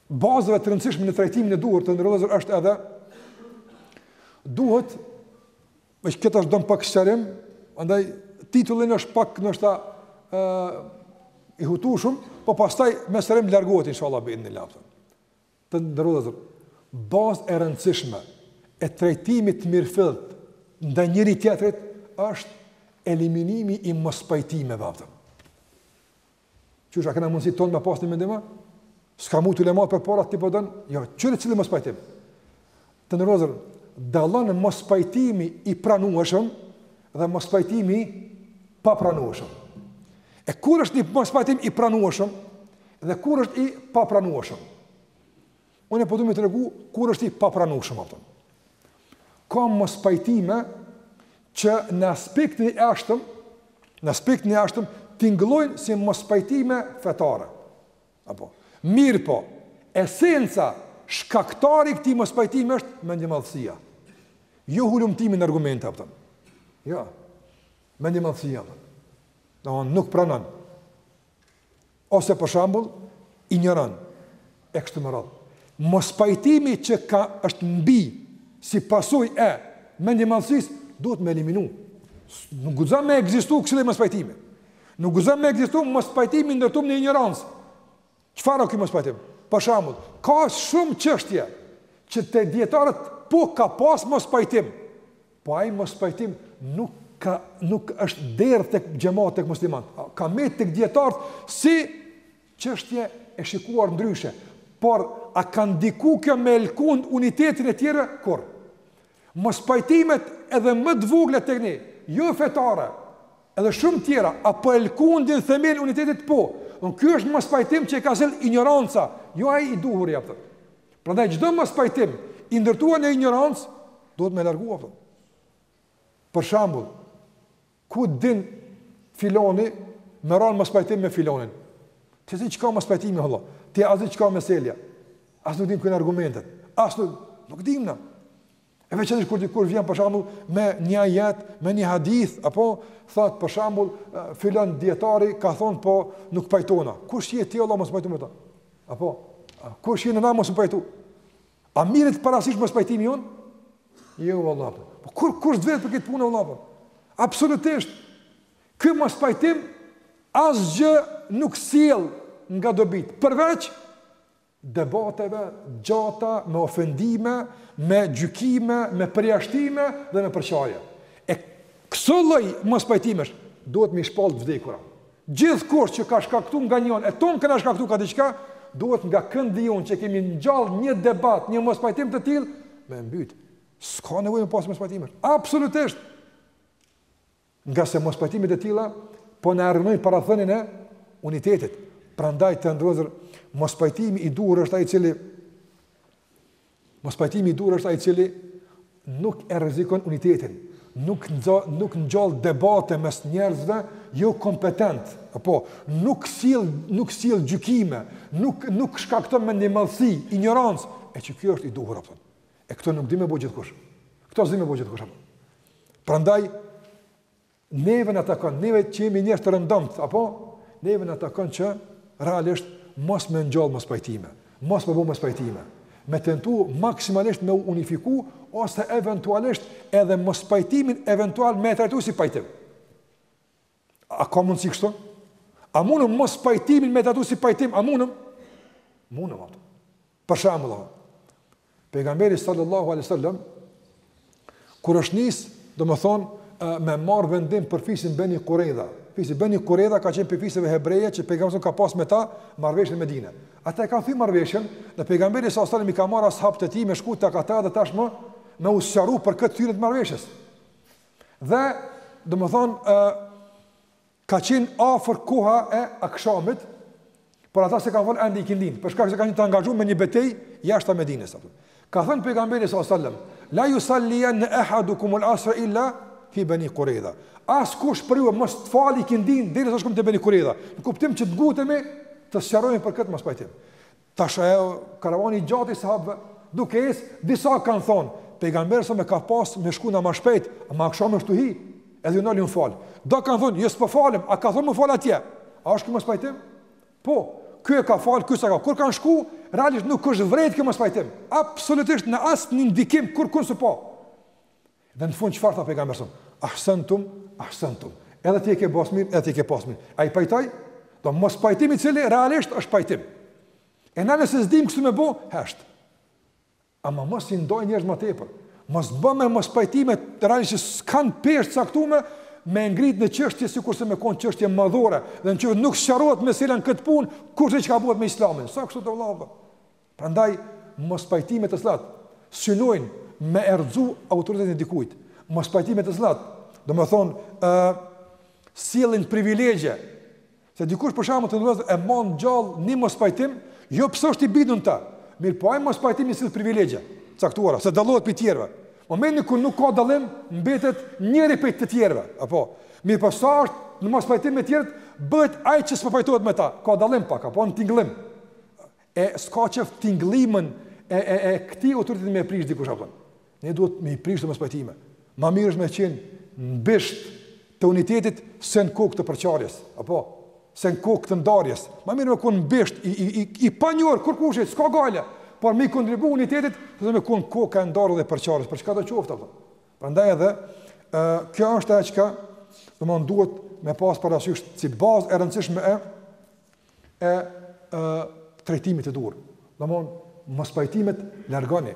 bazave të rëndësishme në trajtimin e duhur të nderuar vëllezër, është edhe duhet veç kjo është, don pak sqarim, andaj titulli është pak ndoshta i hutueshëm, po pastaj me sqarim largohet, insha Allah, biidhnilah, a kupton. Të nderuar vëllezër, bazë e rëndësishme e trajtimit të mirëfillt ndaj njëri tjetrit është eliminimi i mospajtimeve, a kupton. Qysh a kena mundësi tonë me pas një mendim a? S'ka mujt ulemat përpara, ti po don? Jo, kqyre cili mospajtim. Të nderuar vëllezër, dallon mospajtimi i pranueshëm dhe mospajtimi i papranueshëm. E kur është një mospajtim i pranueshëm dhe kur është i papranueshëm? Unë po du me tregu kur është i papranueshëm, a kupton. Ka mospajtime që në aspektin e jashtëm, në aspektin e jashtëm tingëllojnë si mospajtime fetare. Apo, mirëpo, esenca shkaktari i këtij mospajtimi është mendjemadhësia. Jo hulumtimi në argumente, a kupton. Jo, mendjemadhësia, a kupton. Nuk pranon. ose për shembull injoron e kështu me radhë. Mospajtimi që ka është mbi si pasojë e mendjemadhësisë duhet me eliminu. Nuk guxon me ekzistu kësi lloj mospajtimi. Nuk guxon me ekzistu mospajtimi i ndërtu në injorancë. Çfarë o ky mospajtim? Për shembull, ka shumë çështje që te dietarët po ka pas mospajtim. Po ai mospajtim nuk ka nuk është derdh tek xhemati, tek muslimanët. Ka met tek dietarët si çështje e shikuar ndryshe. Por a ka ndiku kjo me e lkund unitetin e tyre? Kurrë. Mospajtimet edhe më të vogla tek ne, jo fetare, edhe shumë tjera, apo e lkundin themelin e unitetit po. Don ky është mospajtim që e ka sjell injoranca, jo ai i duhuri, a kupton. Prandaj çdo mospajtim i ndërtuar në injorancë Duhet me largu, a kupton. Për shembull, ku din filoni me ra në mospajtim me filonin? Ti s'di çka mospajtimi, vlla? Ti as di çka meselja? As nuk din kënë argumentet. As nuk, nuk dim na. E veç edhe kur dikush vjen për shembull me një ajet, me një hadith, apo thot për shembull filon dietari ka thonë po nuk pajtohna. Kush je ti vlla mos pajtu me ta? Apo, kush jena na mos pajtu? A merret parasysh mospajtimi jon? Jo valla. Po kur kush t'vet për këtë punë valla? Absolutisht. Ky mospajtim asgjë nuk sjell nga dobit. Përveç debateve gjata me ofendime, me gjykime, me përjashtime dhe me përçarje. E këso lloj mospajtimesh duhet me i shpall të vdekura. Gjithkush që ka shkaktu nga njo, e tan këna shkaktu ka diçka, duhet nga këndi jonë që kemi ngjall një debat, një mospajtim të tillë, me e mbyt. S'ka nevojë me pasë mospajtime. Absolutisht! Ngase mospajtimet e tilla po na e rrënojnë parathënien e unitetit. Prandaj të nderuar, mospajtimi i duhur është ai i cili Mospajtimi i duhur është ai i cili nuk e rrezikon unitetin, nuk nxo, nuk ngjall debate mes njerëzve jo kompetent, apo nuk sill, nuk sill gjykime, nuk nuk shkakton mendimallësi, injorancë, e që ky është i duhur apo. E këto nuk di me bo gjithkush. Këto s'di me bo gjithkush. Prandaj Neve na takon, neve që jemi njerëz të rëndomtë, apo neve na takon që realisht mos me ngjall mospajtime, mos me bo mospajtime, me tentu maksimalisht me unifiku ose eventualisht edhe mospajtimin eventual me e trajtu si pajtim. A ka mundësi kështu? A mundëm mospajtimin me e trajtu si pajtim? A mundëm? Mundëm, atë. Për shembull, pejgamberi sallallahu alaihi wasallam kur është nis, domethënë me marr vendim për fisin Beni Kurejda. Fisi Beni Kurejda ka qenë prej fiseve hebreje që pejgamberi ka pas me ta marrëveshjen në Medinë. Ata e kanë thy marrëveshjen, dhe pejgamberi sallallahu alaihi wasallam i ka marrë ashabët e tij me shku tek ata dhe tashmë me u sqaru për këtë thyerje të marrëveshjes. Dhe domethënë ë Ka qenë afër koha e akshamit, por ata s'e kanë fal ende ikindinë, për shkak se kanë qenë të angazhuar me një betejë jashtë Medinës aty. Ka thënë pejgamberi sallallahu alajhi wasallam, la yusalliyan ahadukum al-asr illa fi bani Qurayza. Askush prej juve mos ta fali ikindinë derisa shkojmë te bani Qurayza. Në kuptim që të ngutemi të sqarojmë për këtë mospajtim. Tash ai karavani i gjatë i sahabëve, duke ecë, disa kanë thonë, pejgamberi s'e ka pas me shku na ma shpejt, ama akshami është tu hi, edhe u ndalën me fal. Do kanë thonë, jo s'po falem, a ka thonë me fal atje? A është ky mospajtim? Po, ky e ka fal, ky s'ka. Kur kanë shku, realisht nuk është vërejt ky mospajtim. Absolutisht ne asnjë ndikim kurrkun s'e pamë. Dhe në fund çfarë tha pejgamberi son? Ahsantum, ahsantum. Edhe ti e ke pas mirë, edhe ti e ke pas mirë. A i pajtoi? Do mospajtimi i cili realisht është pajtim. E na nëse s'dim kështu me bo, hesht. Ama mos i ndaj njerëzit ma tepër. Mos bëmë mospajtime që realisht s'kan peshë caktuar me ngrit në çështje sikurse me kon çështje madhore dhe në çështje nuk sqarohet me selën këtë punë kurse çka bëhet me islamin sa kështu të vëllai Prandaj mospajtimet të cilat synojnë me errëzu autoritetin e dikujt, mospajtimet të cilat, domethënë, ë sjellin privilegje. Se dikush për shembull të ndodh e mban gjallë një mospajtim, jo pse është i bindun n'ta. Mirëpo ai mospajtim i sjell privilegje t'caktuara, se dallohet prej tjerëve. Momentin kur nuk ka dallim, mbetet njëri prej të tjerëve, apo. Mirëpo sa është në mospajtim me të tjerët, bëhet ai që s'po pajtohet me ta. Ka dallim pak, apo, tingëllim. E s'ka qef tingëllimën e e e këtij autoriteti me prish dikush apo. Ne duhet me i prish këto mospajtime. Ma mirë është me qenë në bisht të unitetit se në kokë të përçarjes, apo se në kokë të ndarjes. Ma mirë me konë në bisht i, i, i, i panjohur, kurkushi, s'ka gajle, por me i kontribu unitetit, se me konë kokë e ndarjes dhe përçarjes, për çka të qoftë, apo. Prandaj edhe, e, kjo është ajo çka, domethënë duhet me pas parasysh, si bazë e rëndësishme e, e ë trajtimit të duhur. Domthon mospajtimet largoni.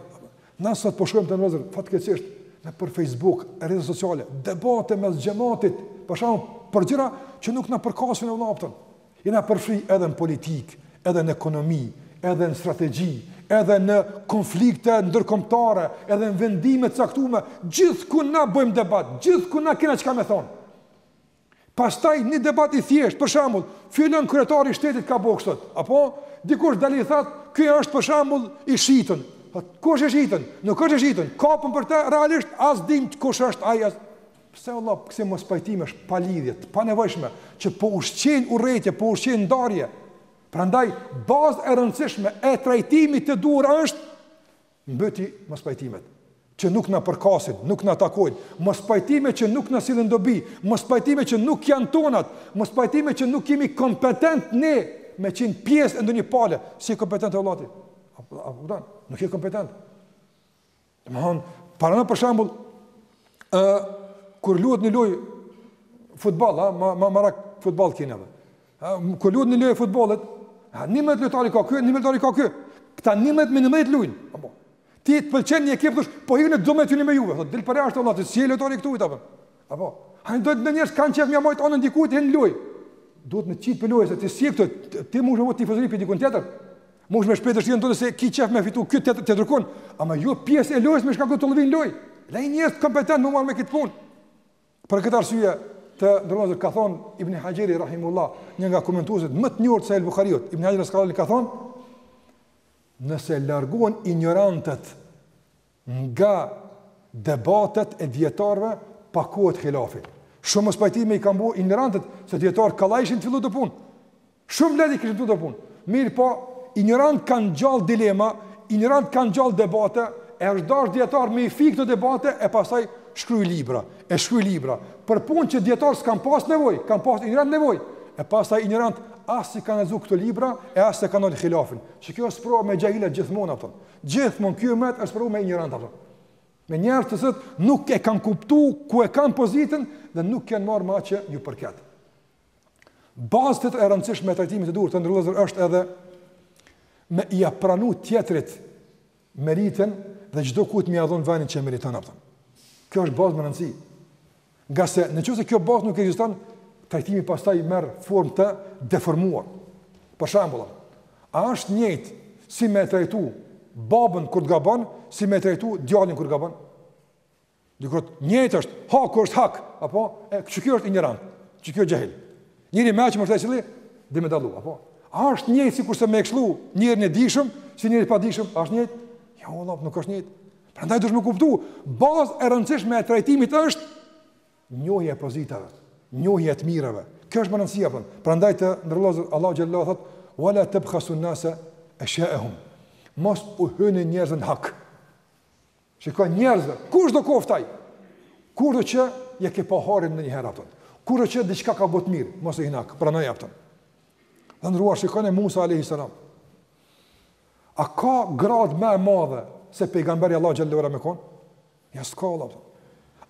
Na sot po shkojmë të nderuar fatkeqësisht nëpër Facebook, rrjetet sociale, debate mes xhamatit, për shembull për gjëra që nuk na përkasin a kupton. Jena përfshi edhe në politikë, edhe në ekonomi, edhe në strategji, edhe në konflikte ndërkombëtare, edhe në vendime të caktuara, gjithku na bëjmë debat, gjithku na kena çka me thonë. Pastaj një debat i thjeshtë, për shembull, fillon kryetari i shtetit ka bo kështu, apo, dikush del i thotë, ky është për shembull i shitun. Po kush është i shitun? Nuk është i shitun. Kapën për të, realisht as dimë kush është ai as pse vallahi kësi mospajtimesh pa lidhje, t'panevojshme që po ushqejnë urrejtje, po ushqejnë ndarje. Prandaj bazë e rëndësishme e trajtimit të duhur është mbyti mospajtimet që nuk na përkasin, nuk na takojnë, mospajtime që nuk na sjellin dobi, mospajtime që nuk janë tonat, mospajtime që nuk jemi kompetent ne me qenë pjesë e ndonjë pale, s'je kompetent, vëlla ti. A kupton? Nuk je kompetent. Domthon, paramendo për shembull, ë kur luhet një lojë futboll, a, marak futboll kena, apo. Kur luhet një lojë e futbolit, ha, njëmbëdhjetë lojtarë i ka ky, njëmbëdhjetë lojtarë i ka ky. Këta njëmbëdhjetë me njëmbëdhjetë lujnë. Apo. Ti të pëlqen një ekip, thush, po hi, ndihmoj, luj unë me juve. Thot, dil përjashta, vallahi, ti s'je lojtar këtu, je tepër. Apo. Ha, do njerëz, kanë qef me ja majtë anën dikujt, hinë n'lojë. Duhet me qitë prej lojës, ti s'je këtu, ti munesh me bo tifozëri për dikun tjetër. Munesh me shpreh dëshirën tonde se ki qef me fitu këta, dikun, ama jo pjesë e lojës me shku këtu të hin n'lojë. Leji njerëzit kompetent me u marrë me këtë punë. Për këtë arsye, të nderuar, ka thonë Ibn Haxheri rahimehullah, një nga komentuesit më të njohur të Sahih Buhariut, Ibn Hajar al-Asqalani ka thonë, nëse largohen injorantët nga debatet e dijetarëve, pakohet khilafi. Shumë mospajtime i kanë bo injorantët se dijetarët kollaj e kishin qetësu atë punë. Shumë lehtë i kishim këto punë. Mirëpo, injorantë kanë ngjallë dilema, injorantë kanë ngjallë debate, e është dashtë dijetarë me i fik këto debate e pastaj shkruaj libra, e shkruaj libra, për punë që dijetarë s'kanë pasë nevojë, kanë pasë injorantë nevojë, e pastaj injorantë as s'i kanë lexuar këto libra e as s'e kanë ndalë hilafin, që kjo është sprova me xhahilat gjithmonë, a kupton. Gjithmonë ky umet është sprovu me injorantë, a kupton. Me njerëz të cilët nuk e kanë kuptuar ku e kanë pozitën dhe nuk kanë marrë me atë që ju përket. Bazë tjetër e rëndësishme e trajtimit të duhur të nderuar vëllezër është edhe me ia pranu tjetrit meritën dhe çdokujt me ia dhon venin që e meriton, a kupton. Kjo është bazë me rëndësi. Ngase në qoftë se kjo bazë nuk ekziston, trajtimi pastaj merr formë të deformuar. Për shembull, vlla, a është njëjtë si me e trajtu babën kur të gabon, si me e trajtu djalin kur të gabon? Dikush thotë, njëjtë është, haku është hak, apo? E, qiky është injorant, qiky xhahil. Njeri i mençëm është ai i cili di me dallu, apo? A është njëjtë sikurse me e këshillu njerin e dijshëm, si njerin e padijshëm, a është njëjtë? Jo, o vlla, nuk është njëjtë. Prandaj duhesh me kuptu, bazë e rëndësishme e trajtimit është njohja e pozitave, njohja e të mirave. Kjo është me rëndësi, a po. Prandaj të nderuar vëllezër, Allahu xhele ue ala thot, wala tebkhasu nase eshjaehum. Mos u hini njerëzve në hak. Shiko njerëzve, kushdo koftë ai? Kurdo që ia ke pa hajrin ndonjëherë, a kupton. Kurdo që diçka ka bo të mirë, mos i hin në hak, pranoja, a kupton. Të nderuar, shikone Musa a.s. A ka gradë ma e madhe se pejgamber i Allahut xhele ue ala me konë? Jo s'ka vlla, a kupton.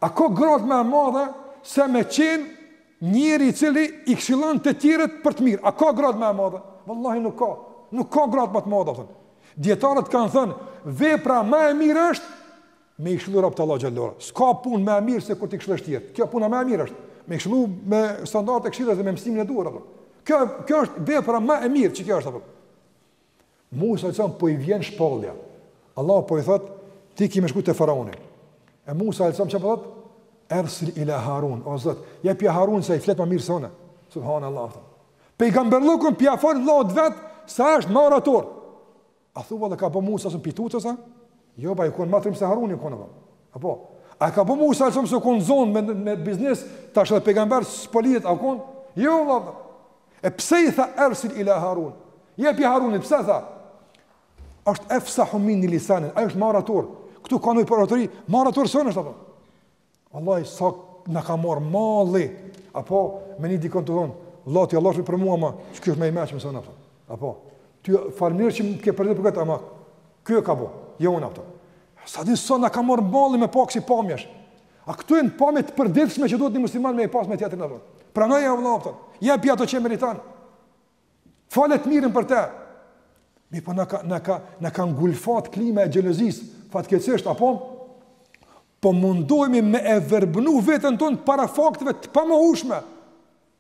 A ka gradë më e madhe se me qenë njeri i cili i këshillon të tjerët për të mirë? A ka gradë më e madhe? Wallahi nuk ka. Nuk ka gradë më të madhe, a kupton. Dijetarët kanë thënë, vepra më e mirë është me i këshillu robtë e Allahut xhele ue ala. S'ka punë më e mirë se kur t'i këshillosh të tjerët. Kjo puna më e mirë është me i këshillu me standardet e këshillës dhe me mësimin e duhur apo. Kjo kjo është vepra më e mirë që kjo është apo. Musa a.s. po i vjen shpallja. Allah po i thot, ti ki me shku te faraoni. E Musa a.s. çka po thot? Ersil ila Harun, o zot, jepja Harunit se i flet ma mirë se une. Subhanallah. Pejgamberllukun po ia fal vllaut të vet, se është ma orator. A thua vallë e ka bo Musa se pi tutës, a? Jo, po ai u konë ma trim se Haruni u konë, a po. A po. A ka bo Musa se u konë i zonë me, me biznes, tash edhe pejgamber së polijet, a konë? Jo, vlla. E pse i tha Ersil ila Harun? Jepi Harunit, pse tha? është efsahu minni lisanen, ai është ma orator, këtu ka nevojë për oratori, ma orator se unë është apo? Vallahi sa na ka marrë malli, apo me ni dikon tu thonë, Allah të jallashme për mua ma, qiky është ma i mençëm se unë apo? Apo, ty faleminderit që më ke përdi për këtë, ama, ky e ka bo, jo unë apo? S'e di sa na ka marrë malli me pa ksi pamjesh, A këtu janë pamje të përditshme që duhet një musliman me i pas me tjetrin apo? Pranoje vëlla, kupton. Jepi ato që meriton. Fole të mirën për të. Mirëpo na ka na ka na ka ngulfat klima e xhelozisë, fatkeqësisht apo po mundohemi me e verbnu veten tonë para fakteve të pamohueshme.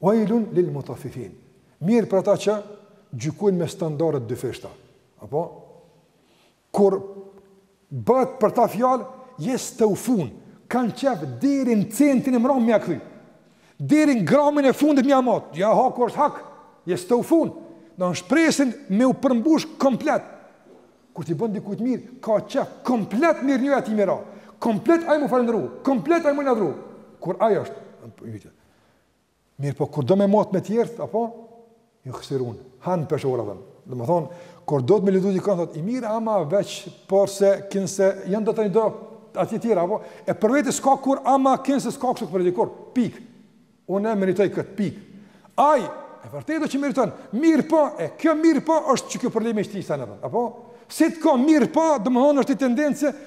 Wailun lil mutaffifin. Mjerë për ata që gjykojnë me standarde të dyfishta. Apo kur bëhet për ta fjalë, jesteufun, kanë qef deri në centin e mbramë m'ia kthy. Deri në gramin e fundit m'ia mat. Ja haku është hak, jesteufun. Don, shpresin me u përmbush komplet. Kur ti bën dikujt mirë, ka qef komplet mirë një atë mirë. Komplet ai m'u falënderu, komplet ai m'u lavdëru. Kur ai është, Mirëpo, kur do me matë me tjerët, apo? Juhsirun, hanë peshoren. Domethënë, kur don me lavdu dikon, thotë, i mirë ama veç, porse, kinse, janë do të një do, ato tjera, apo? E për vete s'ka kurrë ama, kinse s'ka kështu për veti kurrë, pikë. Unë e meritoj këtë pikë. Ai, e vërtetë që meriton, mirëpo, e kjo mirëpo është qekjo problemi është ti, sa në dhe, apo? Si të ka mirëpo, domethënë është një tendencë,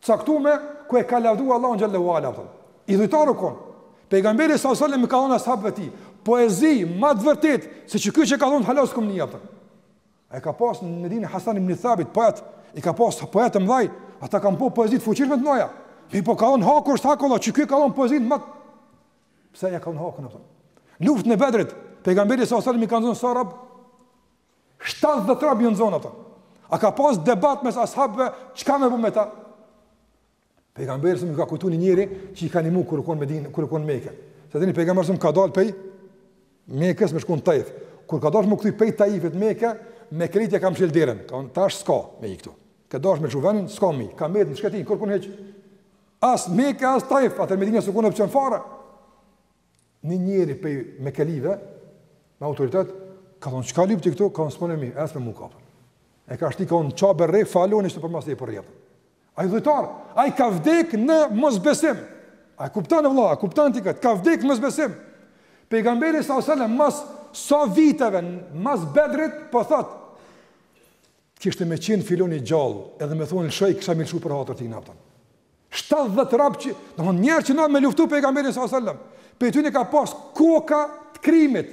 caktume ku e ka lavdu Allahun Xhele ue Ala, kupton. Idhujtar u konë. Pejgamberi s.a.s. i ka thonë ashabëve ti, poezi ma të vërtetë, se qekjo që ka thonë hala s'kam ni, kupton. E ka pas në Medinë Hasan ibn Thabit, poet, i ka pas poet të mdhaj, ata kanë bo poezi të fuqishme të njohura. Mirëpo ka thonë haku është hak, qeky ka thonë poezinë ma të... Pse ja ka thonë hakun, kupton? Luftën e Bedrit, pejgamberi s.a.s. i ka zonë sa rob, 70 rob janë zonë ato. A ka pas debat mes ashabëve çka me bo me ta? Pejgamberi e ka kujtuar një njeri që i ka ndihmu kur u kon Medinë, kur u kon Mekë. Siç e dini pejgamberi ka dalë pej Mekës me shku në Taif. Kur ka dashur me u kthy pej Taifit Mekë, mekelitë ja kanë mshel derën. Thonë tash s'ka me hi këtu. Ka dashur me çuvenin, s'ka me hi. Ka mbet në shkretinë kërkun hiç. As Mekë as Taif, atëherë Medina s'u kon opsion fare. Një njeri pej mekelive, me autoritet, ka thonë, çka lyp ti këtu, ka thonë, s'po m'lanë me hi, e s'me mu kapën. E ka shti, ka thonë, qa berre, filani është për mas të i përrjep. Ai idhujtar, ai ka vdek në mosbesim. A kupton e vlla, a kupton ti këtë, ka vdek në mosbesim. Pejgamberi s.a.s. mas sa viteve, mas Bedrit, po thotë, Të kishte me qenë filani gjallë, edhe me thonë lëshoji kisha me i lëshu për hatër të tij, kupton. 70 rob që, domethënë njerëz që erdhën me luftu pejgamberin sallallahu alajhi wasallam. Pej tyne ka pas koka të krimit,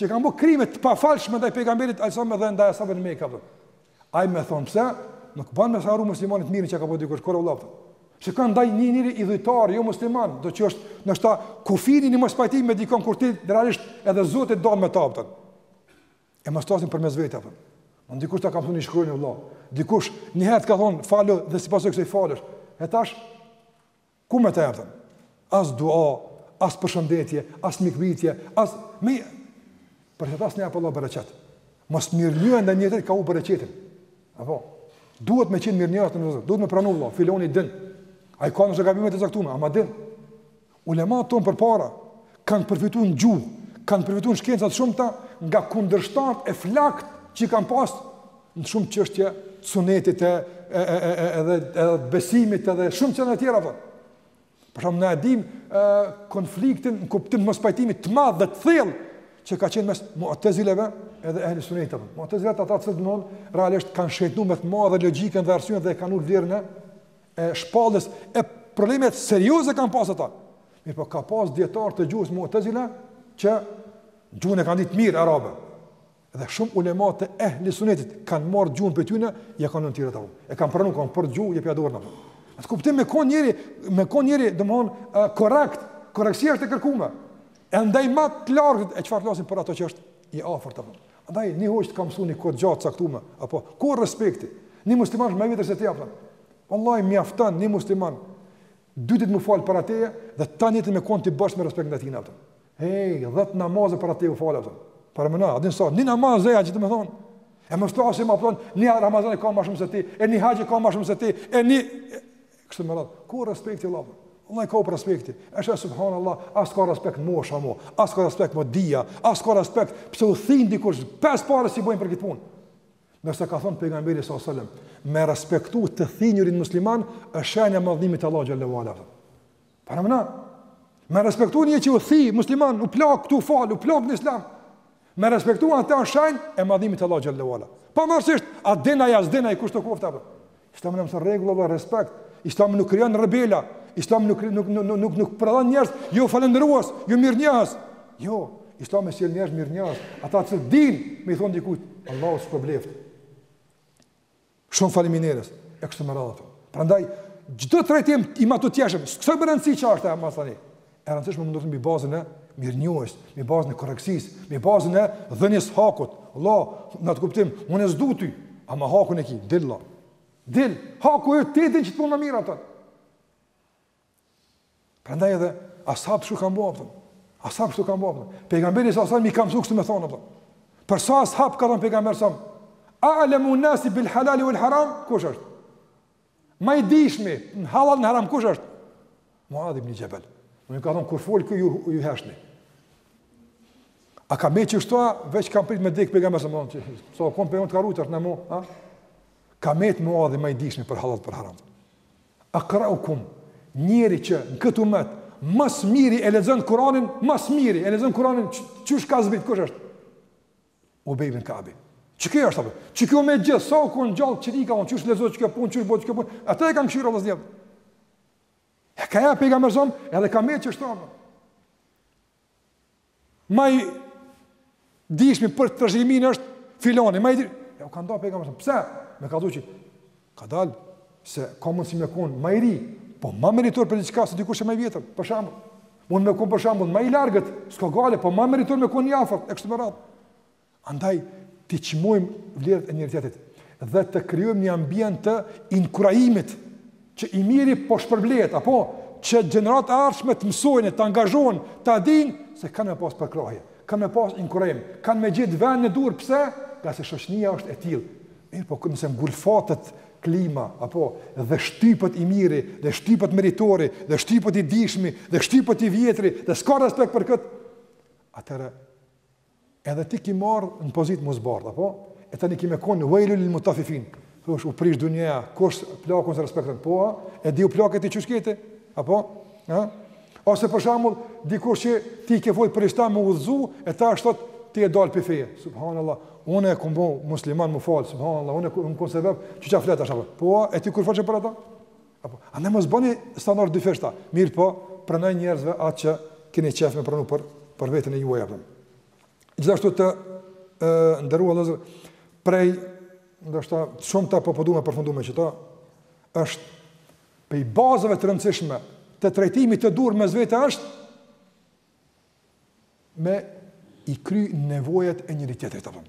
që kanë bërë krime të pafalshme ndaj pejgamberit alajhi wasallam dhe ndaj ashabëve me kapë. A më thon pse? Nuk bën me harru muslimani të mirën që ka bërë dikush kurrë vëlla. Se kanë ndaj një njeri idhujtar, jo musliman, do që është në shta kufini një mospajtim me dikon kur ti realisht edhe zote do me ta, kupton. E mos t'flasim përmes veti apo. N'dikush ta kam thonë shkruj një vëlla. Dikush një herë t'ka thonë fal dhe si pasojë e ksaj falesh. E tash ku më të erdhën? As dua, as përshëndetje, as mikvitje, as me për të thasë një apo Allah bereqet. Mosmirënjohja ndaj njerëzve ka hup bereqetin. Apo, duhet me qenë mirënjohës te njerëzit, duhet me pranu vla, filani din. Ai i ka disa gabime të caktume, ama din. Ulemat tonë përpara kanë përfituar në gjuhë, kanë përfituar në shkenca t'shumta nga kundërshtarët e flaktë që i kanë pas në shumë çështje sunetit e edhe edhe besimit edhe shumë çështje të tjera apo. Për shembull na e dim konfliktin në kuptim t'mospajtimit të madh dhe të thellë që ka qenë mes Mu'tazileve edhe ehli sunnetit. Mu'tazilat ata që domthon realisht kanë shenjtnu me të madhe logjikën dhe arsyen dhe e kanë ul vlerën e e shpalljes e probleme serioze kanë pas ata. Mirëpo ka pas dijetarë të gjuhës Mu'tazile që gjuhën e kanë ditë mirë arabe. Dhe shumë ulema të ehli sunetit kanë marr gjuhën prej tyne, ja kanë nxjerr hakun. E kanë pranu, kanë për gjuhë, ja pi dorën apo. N'atë kuptim me konë njeri, me konë njeri, domethonë, uh, korekt, korrektësia është e kërkume. E ndaj ma të largtit e çfarë t'flasim për atë që është i afërt apo. Andaj, një hoxhë të ka mësu një kohë gjana t'caktume, apo, ku e respekti? Një musliman është ma i vjetër se ti apo. Vallahi mjafton një musliman, dy ditë m'u fal para teje, dhe tani ti me konë ti bash me respekt ndaj tijna apo. Hej, dhetë namaze para teje u fal apo. Paramenoni, a din sa, një namaz e ka çka domethonë. E mos t'flasim apo, një Ramazan e ka ma shumë se ti, e një haxh e ka ma shumë se ti, e një... Kështu me radhë, ku respekti vlla? Vlla ka hup respekti. E sheh subhanallah, as ka respekt mosha mo, as ka respekt mo dija, as ka respekt pse u thinj dikush pesë pare s'i bëjnë për këtë punë. Ndërsa ka thënë pejgamberi sa selam, me respektu të thinjurin musliman është shenjë e madhnimit të Allahut xhel-le ue ala. Paramenoni, me respektu një që u thij, musliman, u plak, tu fal, u plak në islam, me respektu atë është shejn e madhnimit t'Allahut xhel-le ue ala. Pavarësisht, a din ai, a s'din ai, kushdo koftë, apo. Islami na mëson rregulla edhe, respekt. Islami nuk krijon rebela. Islami nuk, nuk, nuk, nuk, nuk, nuk prodhon njerëz, jo falënderues, jo mirënjohës. Jo, Islami sjell njerëz mirënjohës. Ata që din, me i thonë dikut, Allahu t'shpërbleftë. Shumë faleminderit. E kështu me radhë. Prandaj çdo trajtim i matutjeshëm, s'ka bash rëndësi çka është mas tani. E rëndësishme me u ndërtu mbi bazën e mirënjohjes, mbi bazën e korrektësisë, mbi bazën e dhënies hakut. Vlla, në atë kuptim, unë e s'du ty, ama hakun e ki, dil, vlla. Dil, haku i atij që din mu ma mirë ato. Prandaj edhe ashab çu kanë bëu aftën. Ashab çu kanë bëu. Pejgamberi sa sa mi ka mësuar kështu me thonë aftën. Për sa ashab ka thënë pejgamberi sa? A alamu nasi bil halal wal haram? Kush është? Ma i dishmi, në halal në haram, kush është? Muadh ibn Jabal. U ka thënë kur fol ky ju ju heshtni. A ka me që shtoa, veç kam prit me dikë pejgamberi, më që, so, kom për jonë të karu të është në mu, a? Ka met Muadhi ma i dishmi për halal për haram. Aqra'ukum, njeri që në këtë umet më së miri e lexon Kur'anin, më së miri e lexon Kur'anin, qysh ka zbrit kush është? Ubej bin Kaabi. Çka është apo? Çka më gjë sa u kon gjallë çrika, unë qysh lexoj çka pun, qysh bëj çka pun. Ata e kanë kqyr vëzhgim. Ja ka ja pejgamberi, edhe ka met qashtu. Ma i dijshmi për trashëgiminë është filani, ma i dijshmi. Jau ka nda pejgamberi. Pse? Me ka thonë që ka dal se ka mundësi me kon ma i ri, po ma meritor për diçka se dikush ma i vjetër. Për shembull, mund me kon për shembull ma i largët, s'ka gajle, po ma meritor me kon i afërt, e kështu me radhë. Andaj t'i çmojmë vlerët e njëri-tjetrit dhe të krijojmë një ambient të inkurajimit që i miri po shpërblehet apo që gjeneratat e ardhshme të mësojnë, të angazhohen, ta dinë se kanë me pas përkrahje, kanë me pas inkurajim, kanë me gjetë vend në dur, pse? Nga se shoqnia është e tillë. Mirëpo nëse ngulfatet klima, apo dhe shtypet i miri, dhe shtypet meritori, dhe shtypet i dishmi, dhe shtypet i vjetri, dhe s'ka respekt për këtë, atëherë Edhe ti ki marrë në pozitë m'u zbardh, apo? E tani ki me konë, vejlun lil mutafifin. Thu, u prish dunjeja, kush plakun s'e respekton, po, a? E di u plake ti qysh ke ti, apo? A? Ose për shembull, dikush që ti ke folë për islam me udhëzu, e tash thot, ti je dalë prej feje. Subhanallah, unë e kam bo musliman m'u falë, subhanallah, unë kam kon sebep, që që a fletë është, apo? Po, a? E ti kur fole për ata? Apo, jani mos bëni standarde dyfishta, mirëpo, pranoj njerëzve atë që keni qef me pranu për, për vetën e juaj, apo. Gjithashtu të e, nderuar vllezër, prej, ndoshta, shumë ta po po du me përfundu me qëta, është prej bazave të rëndësishme të trajtimit ndërmes vete është me i kry nevojat e njëri-tjetrit, apo.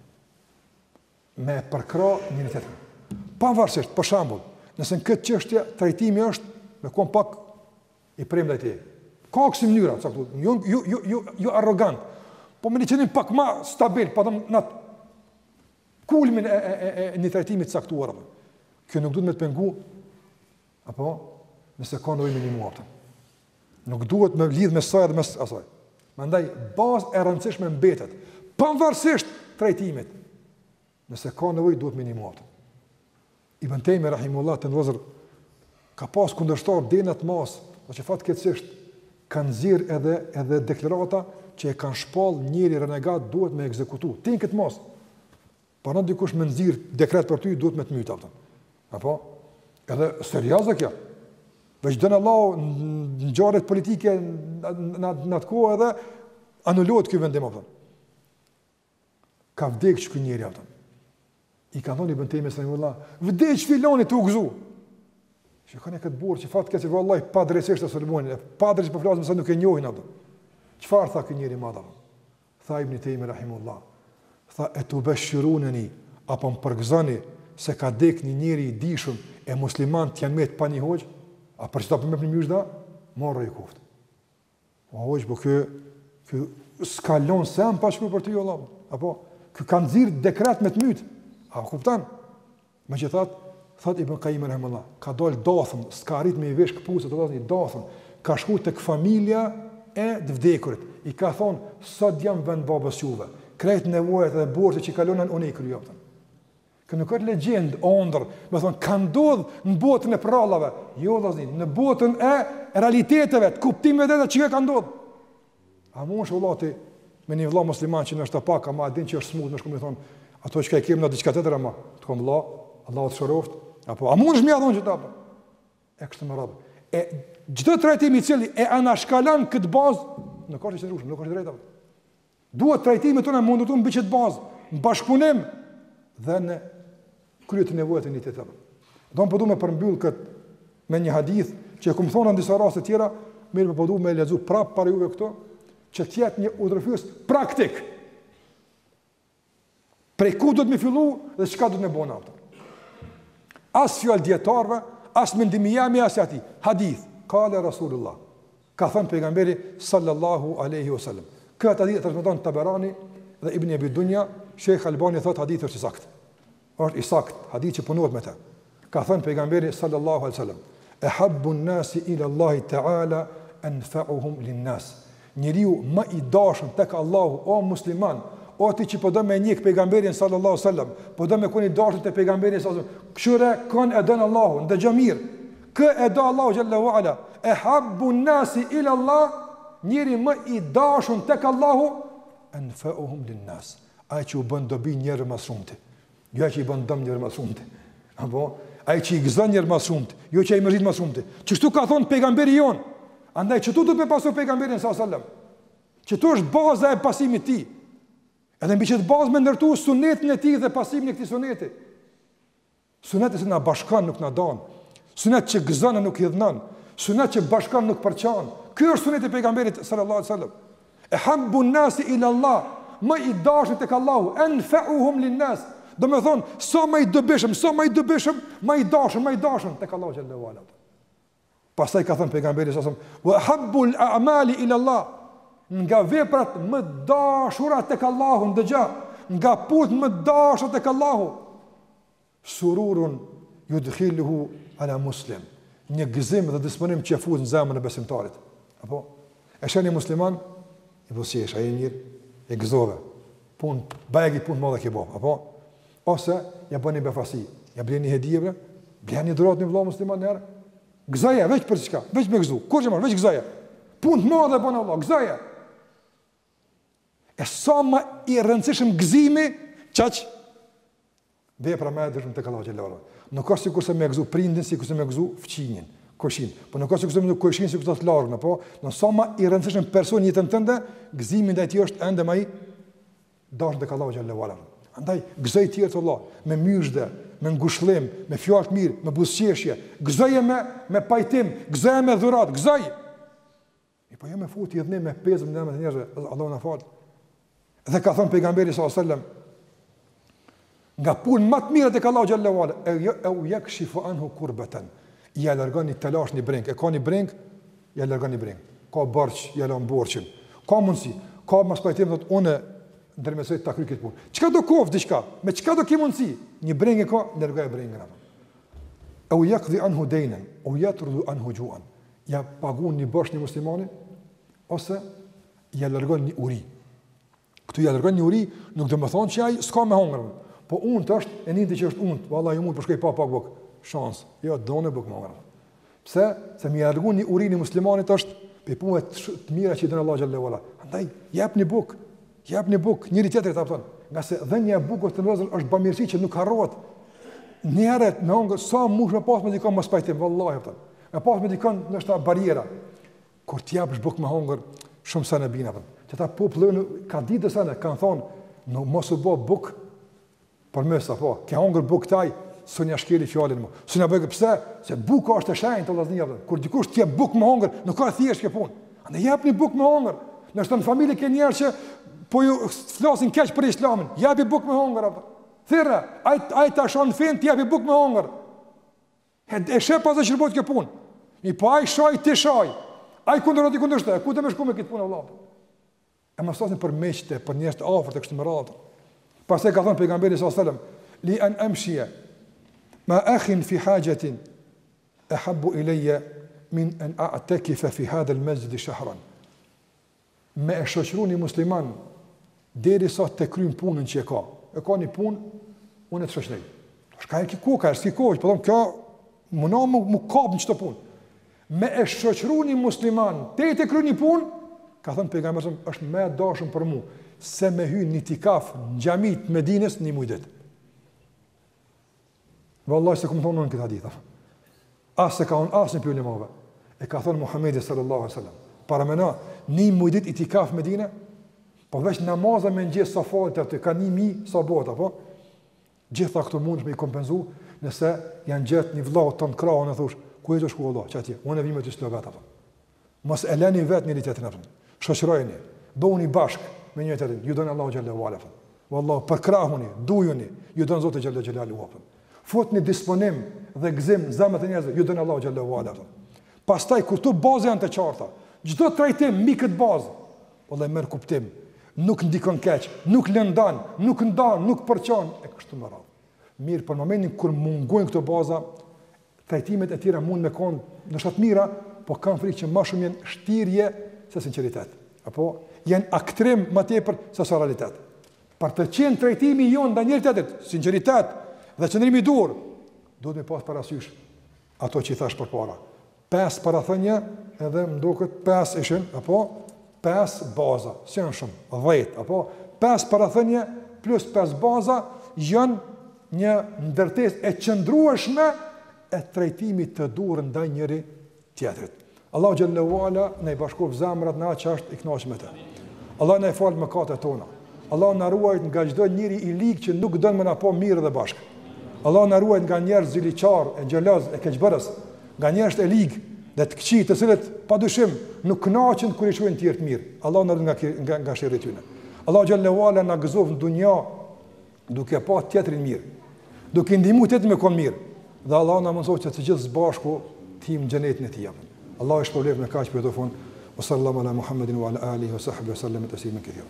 me e përkrah njëri-tjetrin. Pavarësisht, për shembull, nëse në këtë çështje trajtimi është me kon pak i prem ndaj tij. Ka kësi mënyra, caktu, jo, jo, jo, jo, jo arrogant, po me një qëndrim pak ma stabil, po them në kulmin e, e, e, e një trajtimi të caktuar. Kjo nuk duhet me të pengu Apo, nëse ka nevojë minimu, a kupton. Nuk duhet me lidh me saj dhe me asaj. Mandaj, bazë e rëndësishme mbetet, pavarësisht trajtimit, nëse ka nevojë, duhet minimu, a kupton. Ibn Tejmi, Rahimullah, të nëzër, ka pas kundërshtar deri n'atë masë, po që fatkeqësisht, kanë nxjerr edhe, edhe deklarata që e kanë shpalë njeri renegat duhet me ekzekutu. Deri në këtë masë, Po në dikush me nxirr dekret për ty, duhet me të mytë, a kupton. Apo? Edhe serioze kjo. Veç don Allahu ngjarjet politike në atë kohë edhe, anulohet ky vendim, a kupton. Ka vdekë ky njeri, a kupton. I ka thonë Ibn Tejmis rahimullah, vdekë filoni të u gëzu. Këqyre këtë burrë, që fatkeq se vallahi, padrejtësisht e sulmonin, padrejtësisht po flasim se nuk e njohin, a kupton. Çfarë tha ky njeri i madh, a kupton? Tha Ibn Tejmi rahimullah, tha e tu beshiruneni, apo më përgëzoni se ka dek një njeri i dishëm e muslimanët janë met pa një hoxhë, a për qeta po m'jep një myzhde, marre i koftë. O hoxhë, po ky, ky s'ka lonë sen pa shkru për ty, Allah, apo ky ka nxirr dekret me të mytë, a kupton? Megjithatë, thotë Ibn Qayyim rahimullah, ka dalë dathën, s'ka arrit me i vesh këpucët vëllazni dathën, ka shku tek familja e të vdekurit, i ka thonë, sot jam n'vend babës juve, krejt nevojat dhe borxhet që ka lonë unë i kryj, a kupton. Kjo nuk është legjendë, ondërr, me thonë, ka ndodh në botën e prallave, jo vëllazni, në botën e realiteteve, të kuptimeve drejta, që ka ndodh. A munsh vëlla ti me një vëlla musliman që ndoshta pak, ama e din që është smut, me shku me i thonë, ato çka i kem na diçka tjetër, ama, të kom vëlla, Allah të shëroftë, apo, a munsh me ja thonë qeta? E kështu me radhë. E, çdo trajtim i cili e anashkalan këtë bazë, nuk është i qëndrushëm, nuk është i drejtë. Duhet trajtimet tona me ndërtu mbi qet bazë, në bashkëpunim dhe në kryerje t'nevojave t'njeni-tjetrit. Dom po du me përmbyll kët me një hadith që e kam thonë në disa raste tjera, mirëpo, po du me lexu prap para juve këto që të jetë një udhërrëfyes praktik. Prej ku duhet me fillu dhe çka duhet me bo na ato? As fjalë e dijetarëve, as mendimi jem, as i atij. Hadith, qala Rasulullah. Ka thënë Pejgamberi sallallahu alejhi o selam. Këtë hadith e transmeton Taberani dhe Ibn Abi Dunya, Sheikh Albani thotë hadithi është i saktë. Është i saktë, hadith që punohet me të. Ka thënë Pejgamberi sallallahu alejhi o selam. E habbu nasi ila Allahi ta'ala anfa'uhum lin nas. Njeriu më i dashur tek Allahu o musliman, o ti që po do me njëk pejgamberin sallallahu alaihi wasallam, po do me kon i dashur te pejgamberin sallallahu alaihi wasallam. Këqyre kon e don Allahu, ndëgjo mirë. Kë e do Allahu xhalla u ala, ehabbu nasi ila Allah, njeri më i dashun tek Allahu, anfa'uhum lin nas. Ai që u bën dobi njerëz ma s'shumti. Jo ai që i bën dëm njerëz ma s'shumti. Apo ai që i gëzon njerëz ma s'shumti, jo që ai i mërzit ma s'shumti. Qështu ka thon pejgamberi jon. Andaj qëtu duhet me pasu pejgamberin sallallahu alajhi wasallam. Qëtu është baza e pasimit të tij. Edhe mbi qet bazë me ndërtu sunetin e tij dhe pasimin e këtij suneti. Suneti që na bashkon nuk na dan. Sunet që gëzon e nuk hidhnon. Sunet që bashkon nuk përçan. Ky është suneti i pejgamberit sallallahu alajhi wasallam. Ehabbu nasi ila Allah, më i dashur tek Allahu, anfa'uhum lin nas. Domethon, sa më i dobishëm, sa më i dobishëm, më i dashur, më i dashur tek Allahu xhallahu ala. Pastaj ka thënë pejgamberi sa "Wa ahabbul a'mali ila Allah" nga veprat më të dashura tek Allahu ndëgjo, nga punët më të dashura tek Allahu. Sururun yudkhiluhu ala muslim. Një gëzim dhe disponim që e fut në zemrën e besimtarit. Apo e sheh ni musliman, i buzëqesh ai mirë, e gëzove. Pun, bajagi pun t'madhe ke bo, apo ose ja bën ni befasi, ja blen ni hedije bre, blen ni dhuratë një vlla musliman njëherë, gëzoje, veç për çka, veç me gëzu, kurgjë ma, veç gëzoje, punë të madhe bën vallah, gëzoje. E sa ma i rëndësishëm gëzimi, qaq edhe vepra ma e dashur tek Allahu xhalla u ala. Nuk ka sikurse me gëzu prindin, sikurse me gëzu fqinjin, kojshinë, po nuk ka sikurse me gëzu kojshinë, sikurse të largëtin, në po, në sa ma i rëndësishëm personi n'jetën tënde, gëzimi ndaj tij është ende ma i, Dashur tek Allahu xhallahu ala. Andaj gëzoji tjerët vallah, me myzhde, me ngushëllim, me fjalë të mirë, me buzëqeshje, gëzoje me me pajtim, gëzoje me dhurat, gëzoj. E po jo me fut hidhnim e pezëm ndërmjet njerëzve, Allahu na fal. Dhe ka thënë pejgamberi sallallahu alajhi wasallam, Nga punët më të mira tek Allahu xhalla uala, eu jekshifu anhu kurbeten. Ja largon një telash një breng, e ka një breng, ja largon një breng. Ka borxh, ja lan borxhin. Ka mundsi, ka mospajtim thot unë ndërmesoj ta kryj këtë punë. Çkado koft diçka, me çkado ke mundsi. Një breng e ka, largoja brengën apo. Eu jekdi anhu dejnen, eu jetrudu anhu xhuan. Ja pagun një borxh një muslimani, ose ja largon një uri. Këtu ja largon një uri, nuk domethon që ai s'ka me hongër. Po untë është, e din ti që është untë, vallahi unë po shkoj pa pak buk. Shans, jo donë buk me hongër. Pse? Se me ja largu një uri një muslimanit është prej punëve të, të mira që i don Allahu xhallahu ala. Andaj jepni buk. Jepni buk, njëri tjetrit ta thon. Nga se dhënia e bukës të ndrozën është bamirësi që nuk harrohet. Njëherë me hongër sa mush me pas me dikon mospajtim, vallahi ata. Me pas me dikon ndoshta barriera. Kur t'i japësh bukë me hongër, shumë sene bina, apo. Për qeta populli ka ditë do sene, kanë thonë, mos u bo bukëpërmysë, apo, ke hongër bukë te ai, s'un ja shkeli fjalën mu. S'un ja bëj, pse? Se buka është e shenjtë vllazni, apo. Kur dikush të jep bukë me hongër, nuk ka thjesht kjo punë. Ai na jep një bukë me hongër. Nëse në familje ke njerëz që po ju flasin keq për islamin. Jepi bukë me hongër, apo. Thirre, ai ai ta shan fenë, ti jepi bukë me hongër. E, e sheh pastaj çka bohet kjo punë. Mirëpo ai shaj, ti shaj. Ai kundër e ti kundër kshtu. Ku do me shku me këtë punë, vlla? E më sasni për miqtë, për njerëz të afërt e kështu me radhë. Pastaj ka thonë pejgamberi s.a.s. Li an emshije mea ehin fi haxhetin, ehabbu ilejje, min en a'tekife fi hadhel mesxhidi shehran. me e shoqëru një musliman derisa ta kryn punën që e ka. E ka një punë, unë e të shoqëroj. Çka e ki koka, e s'ki koka, që përdo po kjo më na më, më kapë në qëtë punë. Me e shoqëru një musliman, tej ta kryn një punë, ka thënë pejgamberi a.s., është më e dashur për mu, se me hy n'itikaf në xhami t'Medinës një muj dit. Vallahi s'e kom thonë unë këtë hadith. As s'e ka thon as një prej ulemave. E ka thënë Muhamedi sallallahu alaihi wasallam. Paramenoni, një muj ditë itikaf n'Medine, po veç namaze me njeh sa falet aty ka 1000 sa bohet, apo. Gjitha këto mundesh me i kompenzu nëse ja ngjet një vllau tan krahun e i thush, ku je tu shku vëlla, qatje. Unë vi me ty s'të lo vetë apo. Mos e leni vetë njëri tjetrin apo. Shoqërojeni, bëhuni bashkë me njëri tjetrin. Ju don Allahu xhele ue ala. Vallahi përkrahuni, dujuni, ju don Zoti xhele xhelaluhu apo. Futni disponim dhe gëzim n'zemrat e njerëzve, ju don Allahu xhele ue ala. Pastaj kur këto baza janë të qarta, çdo trajtim mbi këtë bazë, vëlla merr kuptim, nuk ndikon keq, nuk lëndon, nuk ndan, nuk përçon e kështu me radhë. Mirë, për momentin kur mungojnë këto baza, trajtimet e tjera mund me kon ndoshta t'mira, po kam frikë që ma shumë janë shtirje se sinceritet. Apo janë aktrim ma tepër se sa realitet. Për të qenë trajtimi jonë ndaj njëri tjetrit, sinceritet dhe qëndrim i duhur, duhet me pasë parasysh ato që i thashë përpara. Pes parathënie edhe më duket pes ishin, apo pes baza, s'janë shumë, dhjetë, apo pes parathënie plus pes baza janë një ndërtesë e qëndrueshme e trajtimit të duhur ndaj njëri tjetrit. Allahu xhele ue ala na i bashkof zemrat në atë që është i kënaqur me të. Allah na i fal mëkatet tona. Allah na ruajt nga çdo njeri i lig që nuk don me na pa mirë dhe bashkë. Allah na ruajt nga njerëzit ziliqar, e xheloz, e keqbërës, nga njerëzit e lig dhe të këqij, të cilët pa dyshim nuk kënaqen kur i shohin të tjerët mirë. Allah na ruajt nga nga nga sherri i tyne. Allahu xhele ue ala na gëzof në dunja duke pa tjetrin mirë, duke i ndihmu tjetrin me kon mirë, dhe Allah në mësot që të gjithë së bashku të hym xhenetin e tijapën. Allah është problem në kaqë për të fund, wa sallallahu ala Muhammedin, wa ala alihi, wa sahbihi, wa sallam taslimen kethira.